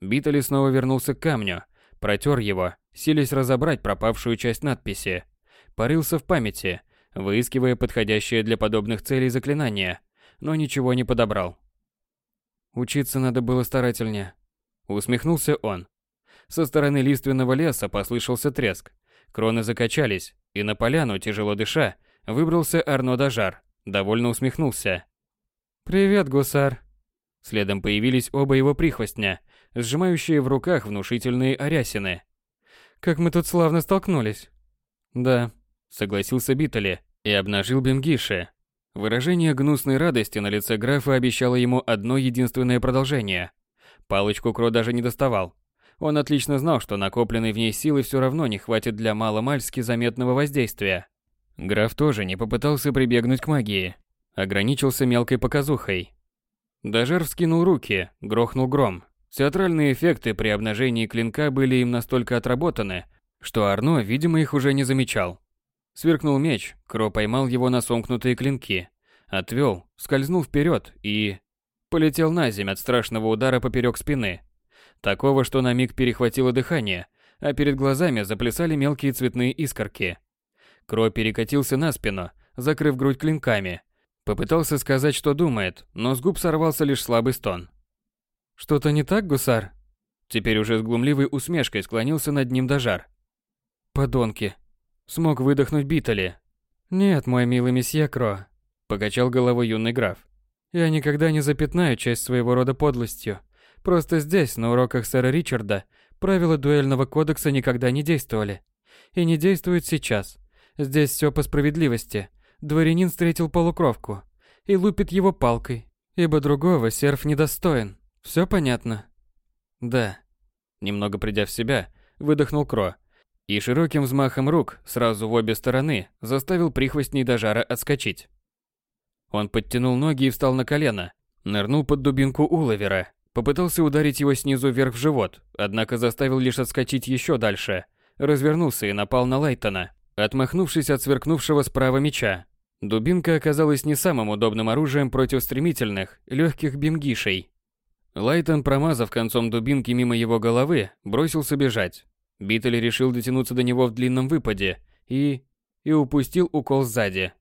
Биттли снова вернулся к камню, протер его, силясь разобрать пропавшую часть надписи порылся в памяти, выискивая подходящее для подобных целей заклинание, но ничего не подобрал. Учиться надо было старательнее. Усмехнулся он. Со стороны лиственного леса послышался треск. Кроны закачались, и на поляну, тяжело дыша, выбрался Арно Дажар, довольно усмехнулся. «Привет, гусар!» Следом появились оба его прихвостня, сжимающие в руках внушительные арясины. «Как мы тут славно столкнулись!» «Да, согласился Биттеле и обнажил Бенгиши. Выражение гнусной радости на лице графа обещало ему одно единственное продолжение. Палочку Кро даже не доставал. Он отлично знал, что накопленной в ней силы все равно не хватит для маломальски заметного воздействия. Граф тоже не попытался прибегнуть к магии, ограничился мелкой показухой. Дажар вскинул руки, грохнул гром. Театральные эффекты при обнажении клинка были им настолько отработаны, что Арно, видимо, их уже не замечал. Сверкнул меч, Кро поймал его на сомкнутые клинки, отвел, скользнул вперед и... Полетел на землю от страшного удара поперек спины. Такого, что на миг перехватило дыхание, а перед глазами заплясали мелкие цветные искорки. Кро перекатился на спину, закрыв грудь клинками. Попытался сказать, что думает, но с губ сорвался лишь слабый стон. «Что-то не так, гусар?» Теперь уже с глумливой усмешкой склонился над ним Дожар. «Подонки!» Смог выдохнуть Битали. «Нет, мой милый месье Кро», — покачал головой юный граф. «Я никогда не запятнаю часть своего рода подлостью. Просто здесь, на уроках сэра Ричарда, правила дуэльного кодекса никогда не действовали. И не действуют сейчас. Здесь все по справедливости. Дворянин встретил полукровку и лупит его палкой, ибо другого серф недостоин. Все понятно?» «Да». Немного придя в себя, выдохнул Кро и широким взмахом рук сразу в обе стороны заставил прихвостней Дожара отскочить. Он подтянул ноги и встал на колено, нырнул под дубинку Уловера, попытался ударить его снизу вверх в живот, однако заставил лишь отскочить еще дальше, развернулся и напал на Лайтона, отмахнувшись от сверкнувшего справа меча. Дубинка оказалась не самым удобным оружием против стремительных, легких бимгишей. Лайтон, промазав концом дубинки мимо его головы, бросился бежать, Биттель решил дотянуться до него в длинном выпаде и... и упустил укол сзади.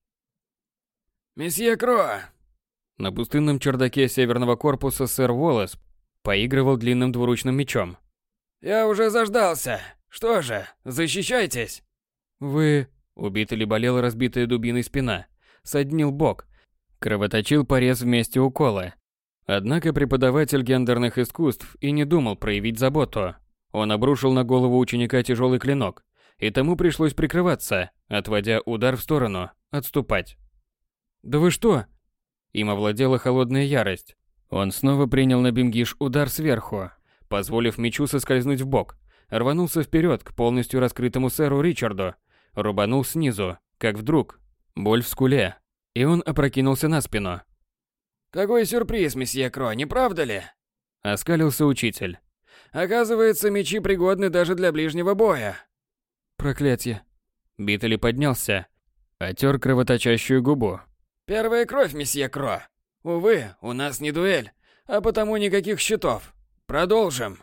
«Месье Кро!» На пустынном чердаке северного корпуса сэр Уоллес поигрывал длинным двуручным мечом. «Я уже заждался. Что же, защищайтесь!» «Вы...» У Биттеля болела разбитая дубиной спина, соднил бок, кровоточил порез вместе укола. Однако преподаватель гендерных искусств и не думал проявить заботу. Он обрушил на голову ученика тяжелый клинок, и тому пришлось прикрываться, отводя удар в сторону, отступать. «Да вы что?» Им овладела холодная ярость. Он снова принял на Бимгиш удар сверху, позволив мечу соскользнуть в бок, рванулся вперед к полностью раскрытому сэру Ричарду, рубанул снизу, как вдруг. Боль в скуле, и он опрокинулся на спину. «Какой сюрприз, месье Кро, не правда ли?» Оскалился учитель. Оказывается, мечи пригодны даже для ближнего боя. Проклятие. Битали поднялся, отер кровоточащую губу. Первая кровь, месье Кро. Увы, у нас не дуэль, а потому никаких щитов. Продолжим.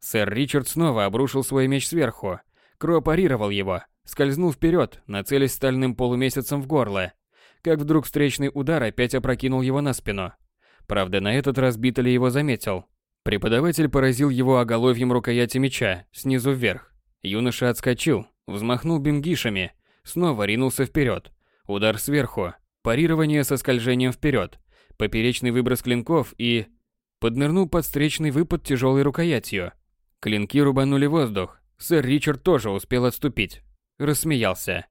Сэр Ричард снова обрушил свой меч сверху. Кро парировал его, скользнул вперед, нацелясь стальным полумесяцем в горло. Как вдруг встречный удар опять опрокинул его на спину. Правда, на этот раз Битали его заметил. Преподаватель поразил его оголовьем рукояти меча, снизу вверх. Юноша отскочил, взмахнул бимгишами, снова ринулся вперед. Удар сверху, парирование со скольжением вперед, поперечный выброс клинков и... Поднырнул под встречный выпад тяжелой рукоятью. Клинки рубанули воздух. Сэр Ричард тоже успел отступить. Рассмеялся.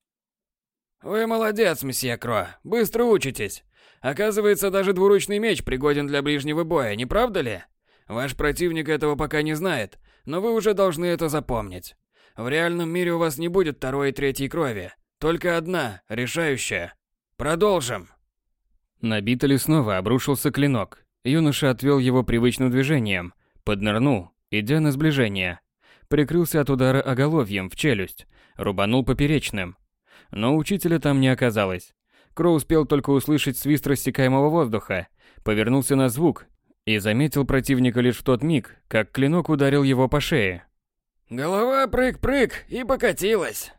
«Вы молодец, месье Кро, быстро учитесь. Оказывается, даже двуручный меч пригоден для ближнего боя, не правда ли?» Ваш противник этого пока не знает, но вы уже должны это запомнить. В реальном мире у вас не будет второй и третьей крови, только одна, решающая. Продолжим. На Битали снова обрушился клинок. Юноша отвел его привычным движением, поднырнул, идя на сближение. Прикрылся от удара оголовьем в челюсть, рубанул поперечным. Но учителя там не оказалось. Кроу успел только услышать свист рассекаемого воздуха, повернулся на звук и заметил противника лишь в тот миг, как клинок ударил его по шее. «Голова прыг-прыг и покатилась!»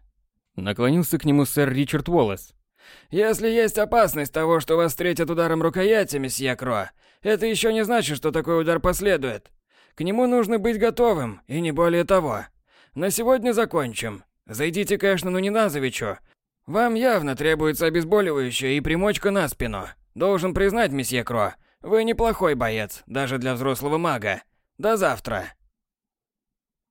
Наклонился к нему сэр Ричард Уоллес. «Если есть опасность того, что вас встретят ударом рукояти, месье Кро, это еще не значит, что такой удар последует. К нему нужно быть готовым, и не более того. На сегодня закончим. Зайдите к Эшнону Неназовичу. Вам явно требуется обезболивающее и примочка на спину. Должен признать, месье Кро, вы неплохой боец, даже для взрослого мага. До завтра.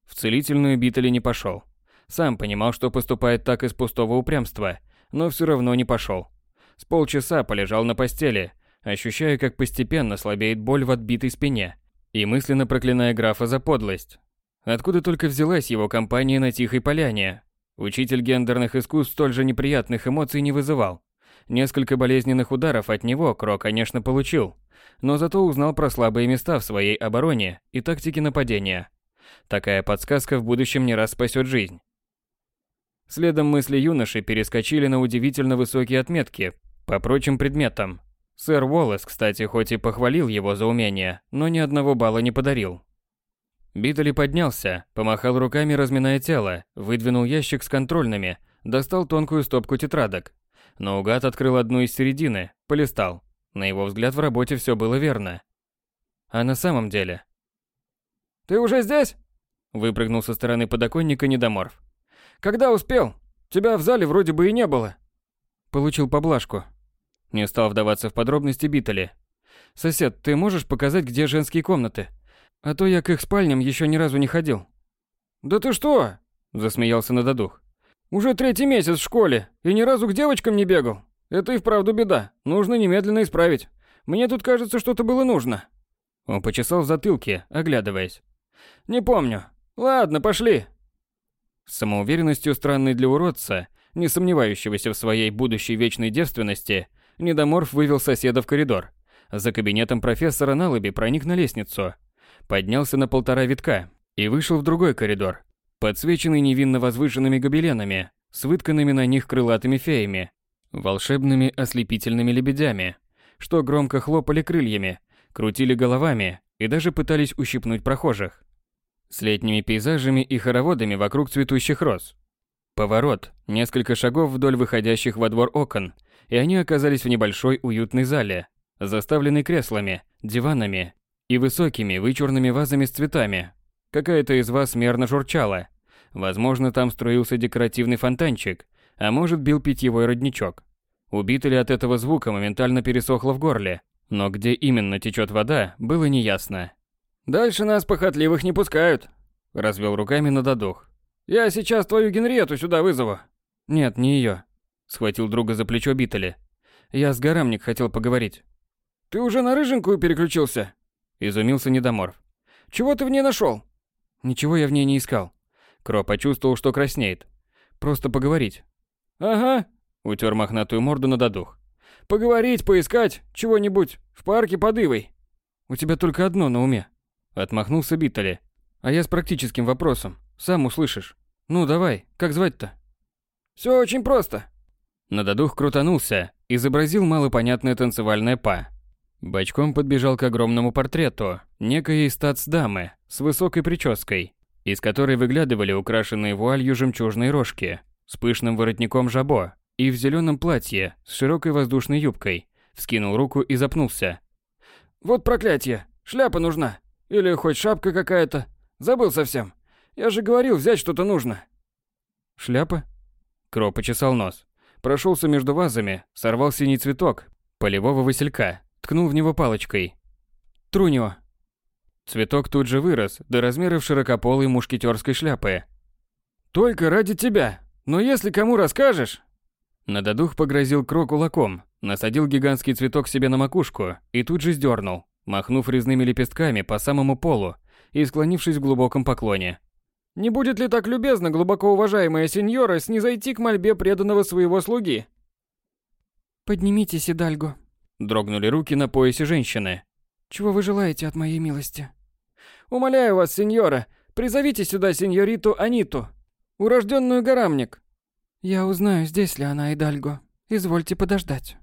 В целительную Битали не пошел. Сам понимал, что поступает так из пустого упрямства, но все равно не пошел. С полчаса полежал на постели, ощущая, как постепенно слабеет боль в отбитой спине, и мысленно проклиная графа за подлость. Откуда только взялась его компания на Тихой Поляне? Учитель гендерных искусств столь же неприятных эмоций не вызывал. Несколько болезненных ударов от него Кро, конечно, получил, но зато узнал про слабые места в своей обороне и тактике нападения. Такая подсказка в будущем не раз спасет жизнь. Следом мысли юноши перескочили на удивительно высокие отметки по прочим предметам. Сэр Уоллес, кстати, хоть и похвалил его за умение, но ни одного балла не подарил. Битали поднялся, помахал руками, разминая тело, выдвинул ящик с контрольными, достал тонкую стопку тетрадок. Наугад открыл одну из середины, полистал. На его взгляд в работе все было верно. А на самом деле... «Ты уже здесь?» Выпрыгнул со стороны подоконника недоморф. «Когда успел? Тебя в зале вроде бы и не было». Получил поблажку. Не стал вдаваться в подробности Битали. «Сосед, ты можешь показать, где женские комнаты? А то я к их спальням еще ни разу не ходил». «Да ты что?» – засмеялся Нададух. «Уже третий месяц в школе, и ни разу к девочкам не бегал. Это и вправду беда. Нужно немедленно исправить. Мне тут кажется, что-то было нужно». Он почесал в затылке, оглядываясь. «Не помню. Ладно, пошли». С самоуверенностью странной для уродца, не сомневающегося в своей будущей вечной девственности, Недоморф вывел соседа в коридор. За кабинетом профессора Налыби проник на лестницу. Поднялся на полтора витка и вышел в другой коридор, подсвеченный невинно возвышенными гобеленами, с вытканными на них крылатыми феями, волшебными ослепительными лебедями, что громко хлопали крыльями, крутили головами и даже пытались ущипнуть прохожих. С летними пейзажами и хороводами вокруг цветущих роз. Поворот, несколько шагов вдоль выходящих во двор окон, и они оказались в небольшой уютной зале, заставленной креслами, диванами и высокими вычурными вазами с цветами. Какая-то из вас мерно журчала. Возможно, там струился декоративный фонтанчик, а может бил питьевой родничок. Убито ли от этого звука моментально пересохло в горле, но где именно течет вода, было неясно. «Дальше нас похотливых не пускают», – развел руками на додух. «Я сейчас твою Генриету сюда вызову». «Нет, не ее», – схватил друга за плечо Битали. «Я с Гарамник хотел поговорить». «Ты уже на рыженькую переключился?» – изумился Недоморф. «Чего ты в ней нашел?» «Ничего я в ней не искал». Кро почувствовал, что краснеет. «Просто поговорить». «Ага», – утер мохнатую морду на додух. «Поговорить, поискать, чего-нибудь, в парке под Ивой». «У тебя только одно на уме», – отмахнулся Биттали. «А я с практическим вопросом, сам услышишь. Ну давай, как звать-то?» «Все очень просто». Нададух крутанулся, изобразил малопонятное танцевальное па. Бочком подбежал к огромному портрету некой статс-дамы с высокой прической, из которой выглядывали украшенные вуалью жемчужные рожки, с пышным воротником жабо и в зеленом платье с широкой воздушной юбкой. Вскинул руку и запнулся. «Вот проклятие! Шляпа нужна! Или хоть шапка какая-то! Забыл совсем! Я же говорил, взять что-то нужно!» «Шляпа?» Кро почесал нос. Прошелся между вазами, сорвал синий цветок, полевого василька, ткнул в него палочкой. Трунио. Цветок тут же вырос до размеров широкополой мушкетерской шляпы. «Только ради тебя! Но если кому расскажешь...» Нададух погрозил Кро кулаком, насадил гигантский цветок себе на макушку и тут же сдернул, махнув резными лепестками по самому полу и склонившись в глубоком поклоне. «Не будет ли так любезно, глубоко уважаемая сеньора, снизойти к мольбе преданного своего слуги?» «Поднимитесь, Идальго», Дрогнули руки на поясе женщины. «Чего вы желаете от моей милости?» «Умоляю вас, сеньора, призовите сюда сеньориту Аниту, урожденную горамник». «Я узнаю, здесь ли она, Идальго. Извольте подождать».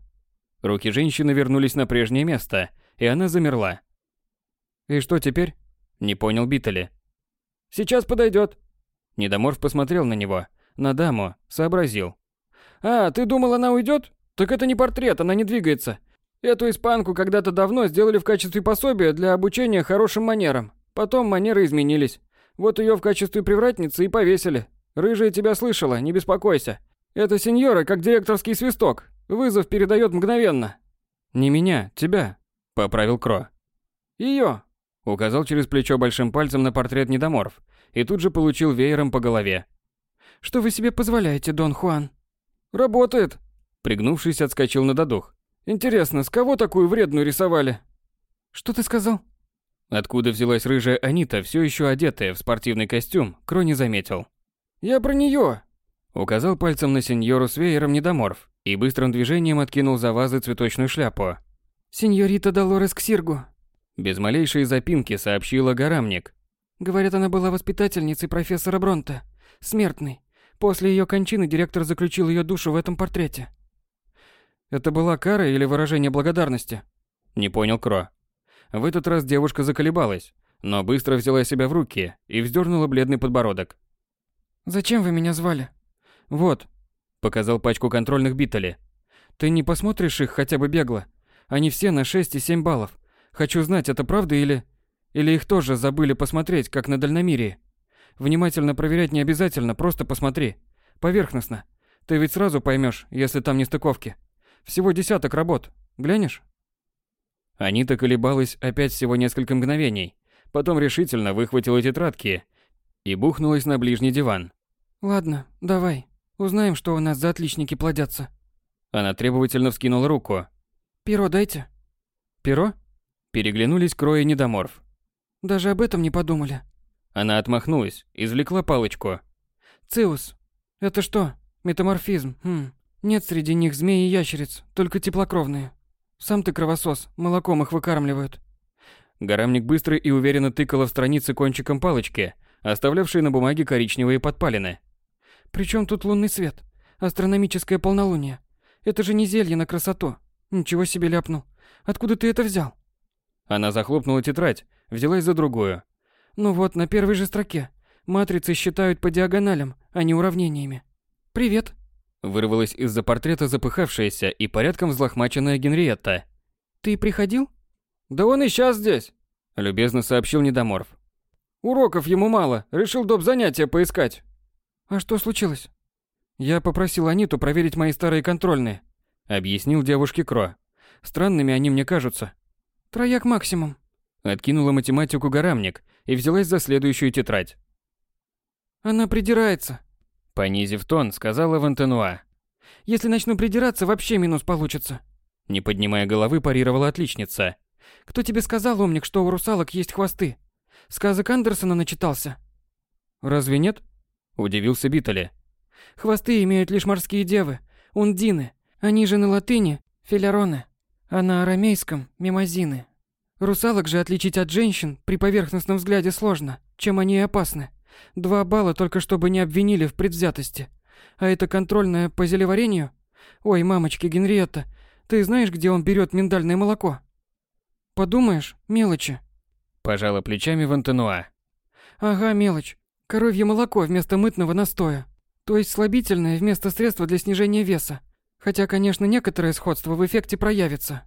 Руки женщины вернулись на прежнее место, и она замерла. «И что теперь?» Не понял Биттели. «Сейчас подойдет». Недоморф посмотрел на него, на даму, сообразил. «А, ты думал, она уйдет? Так это не портрет, она не двигается. Эту испанку когда-то давно сделали в качестве пособия для обучения хорошим манерам. Потом манеры изменились. Вот ее в качестве привратницы и повесили. Рыжая тебя слышала, не беспокойся. Эта сеньора как директорский свисток. Вызов передает мгновенно. Не меня, тебя, поправил Кро. Ее. Указал через плечо большим пальцем на портрет недоморф и тут же получил веером по голове. Что вы себе позволяете, Дон Хуан? Работает. Пригнувшись, отскочил на додух. Интересно, с кого такую вредную рисовали? Что ты сказал? Откуда взялась рыжая Анита, все еще одетая в спортивный костюм, Кро не заметил. Я про нее. Указал пальцем на сеньору с веером недоморф и быстрым движением откинул за вазы цветочную шляпу. Сеньорита Долорес Ксиргу. Без малейшей запинки сообщила горамник. Говорят, она была воспитательницей профессора Бронта. Смертный. После ее кончины директор заключил ее душу в этом портрете. Это была кара или выражение благодарности? Не понял Кро. В этот раз девушка заколебалась, но быстро взяла себя в руки и вздернула бледный подбородок. «Зачем вы меня звали?» «Вот», — показал пачку контрольных битали. «Ты не посмотришь их хотя бы бегло? Они все на 6 и 7 баллов. Хочу знать, это правда или... Или их тоже забыли посмотреть, как на дальномерии? Внимательно проверять не обязательно, просто посмотри. Поверхностно. Ты ведь сразу поймешь, если там не стыковки. Всего десяток работ. Глянешь?» Анита колебалась опять всего несколько мгновений, потом решительно выхватила тетрадки и бухнулась на ближний диван. «Ладно, давай. Узнаем, что у нас за отличники плодятся». Она требовательно вскинула руку. «Перо дайте». «Перо?» Переглянулись Крой и Недоморф. «Даже об этом не подумали». Она отмахнулась, извлекла палочку. «Циус. Это что? Метаморфизм. Хм. Нет среди них змей и ящериц, только теплокровные. Сам ты кровосос, молоком их выкармливают. Горамник быстро и уверенно тыкала в страницы кончиком палочки, оставлявшей на бумаге коричневые подпалины. Причем тут лунный свет? Астрономическое полнолуние. Это же не зелье на красоту. Ничего себе ляпнул. Откуда ты это взял? Она захлопнула тетрадь, взялась за другую. Ну вот, на первой же строке. Матрицы считают по диагоналям, а не уравнениями. Привет. Вырвалась из-за портрета запыхавшаяся и порядком взлохмаченная Генриетта. «Ты приходил?» «Да он и сейчас здесь», — любезно сообщил Недоморф. «Уроков ему мало, решил доп. занятия поискать». «А что случилось?» «Я попросил Аниту проверить мои старые контрольные», — объяснил девушке Кро. «Странными они мне кажутся». «Трояк максимум», — откинула математику горамник и взялась за следующую тетрадь. «Она придирается», Понизив тон, сказала Вантенуа. «Если начну придираться, вообще минус получится». Не поднимая головы, парировала отличница. «Кто тебе сказал, умник, что у русалок есть хвосты? Сказок Андерсона начитался». «Разве нет?» Удивился Битали. «Хвосты имеют лишь морские девы, ундины. Они же на латыни – филяроны, а на арамейском – мимозины. Русалок же отличить от женщин при поверхностном взгляде сложно, чем они и опасны. Два балла только чтобы не обвинили в предвзятости. А это контрольная по зелеварению? Ой, мамочки, Генриетта, ты знаешь, где он берет миндальное молоко? Подумаешь, мелочи. Пожала плечами Вантенуа. Ага, мелочь. Коровье молоко вместо мытного настоя. То есть слабительное вместо средства для снижения веса. Хотя, конечно, некоторое сходство в эффекте проявится.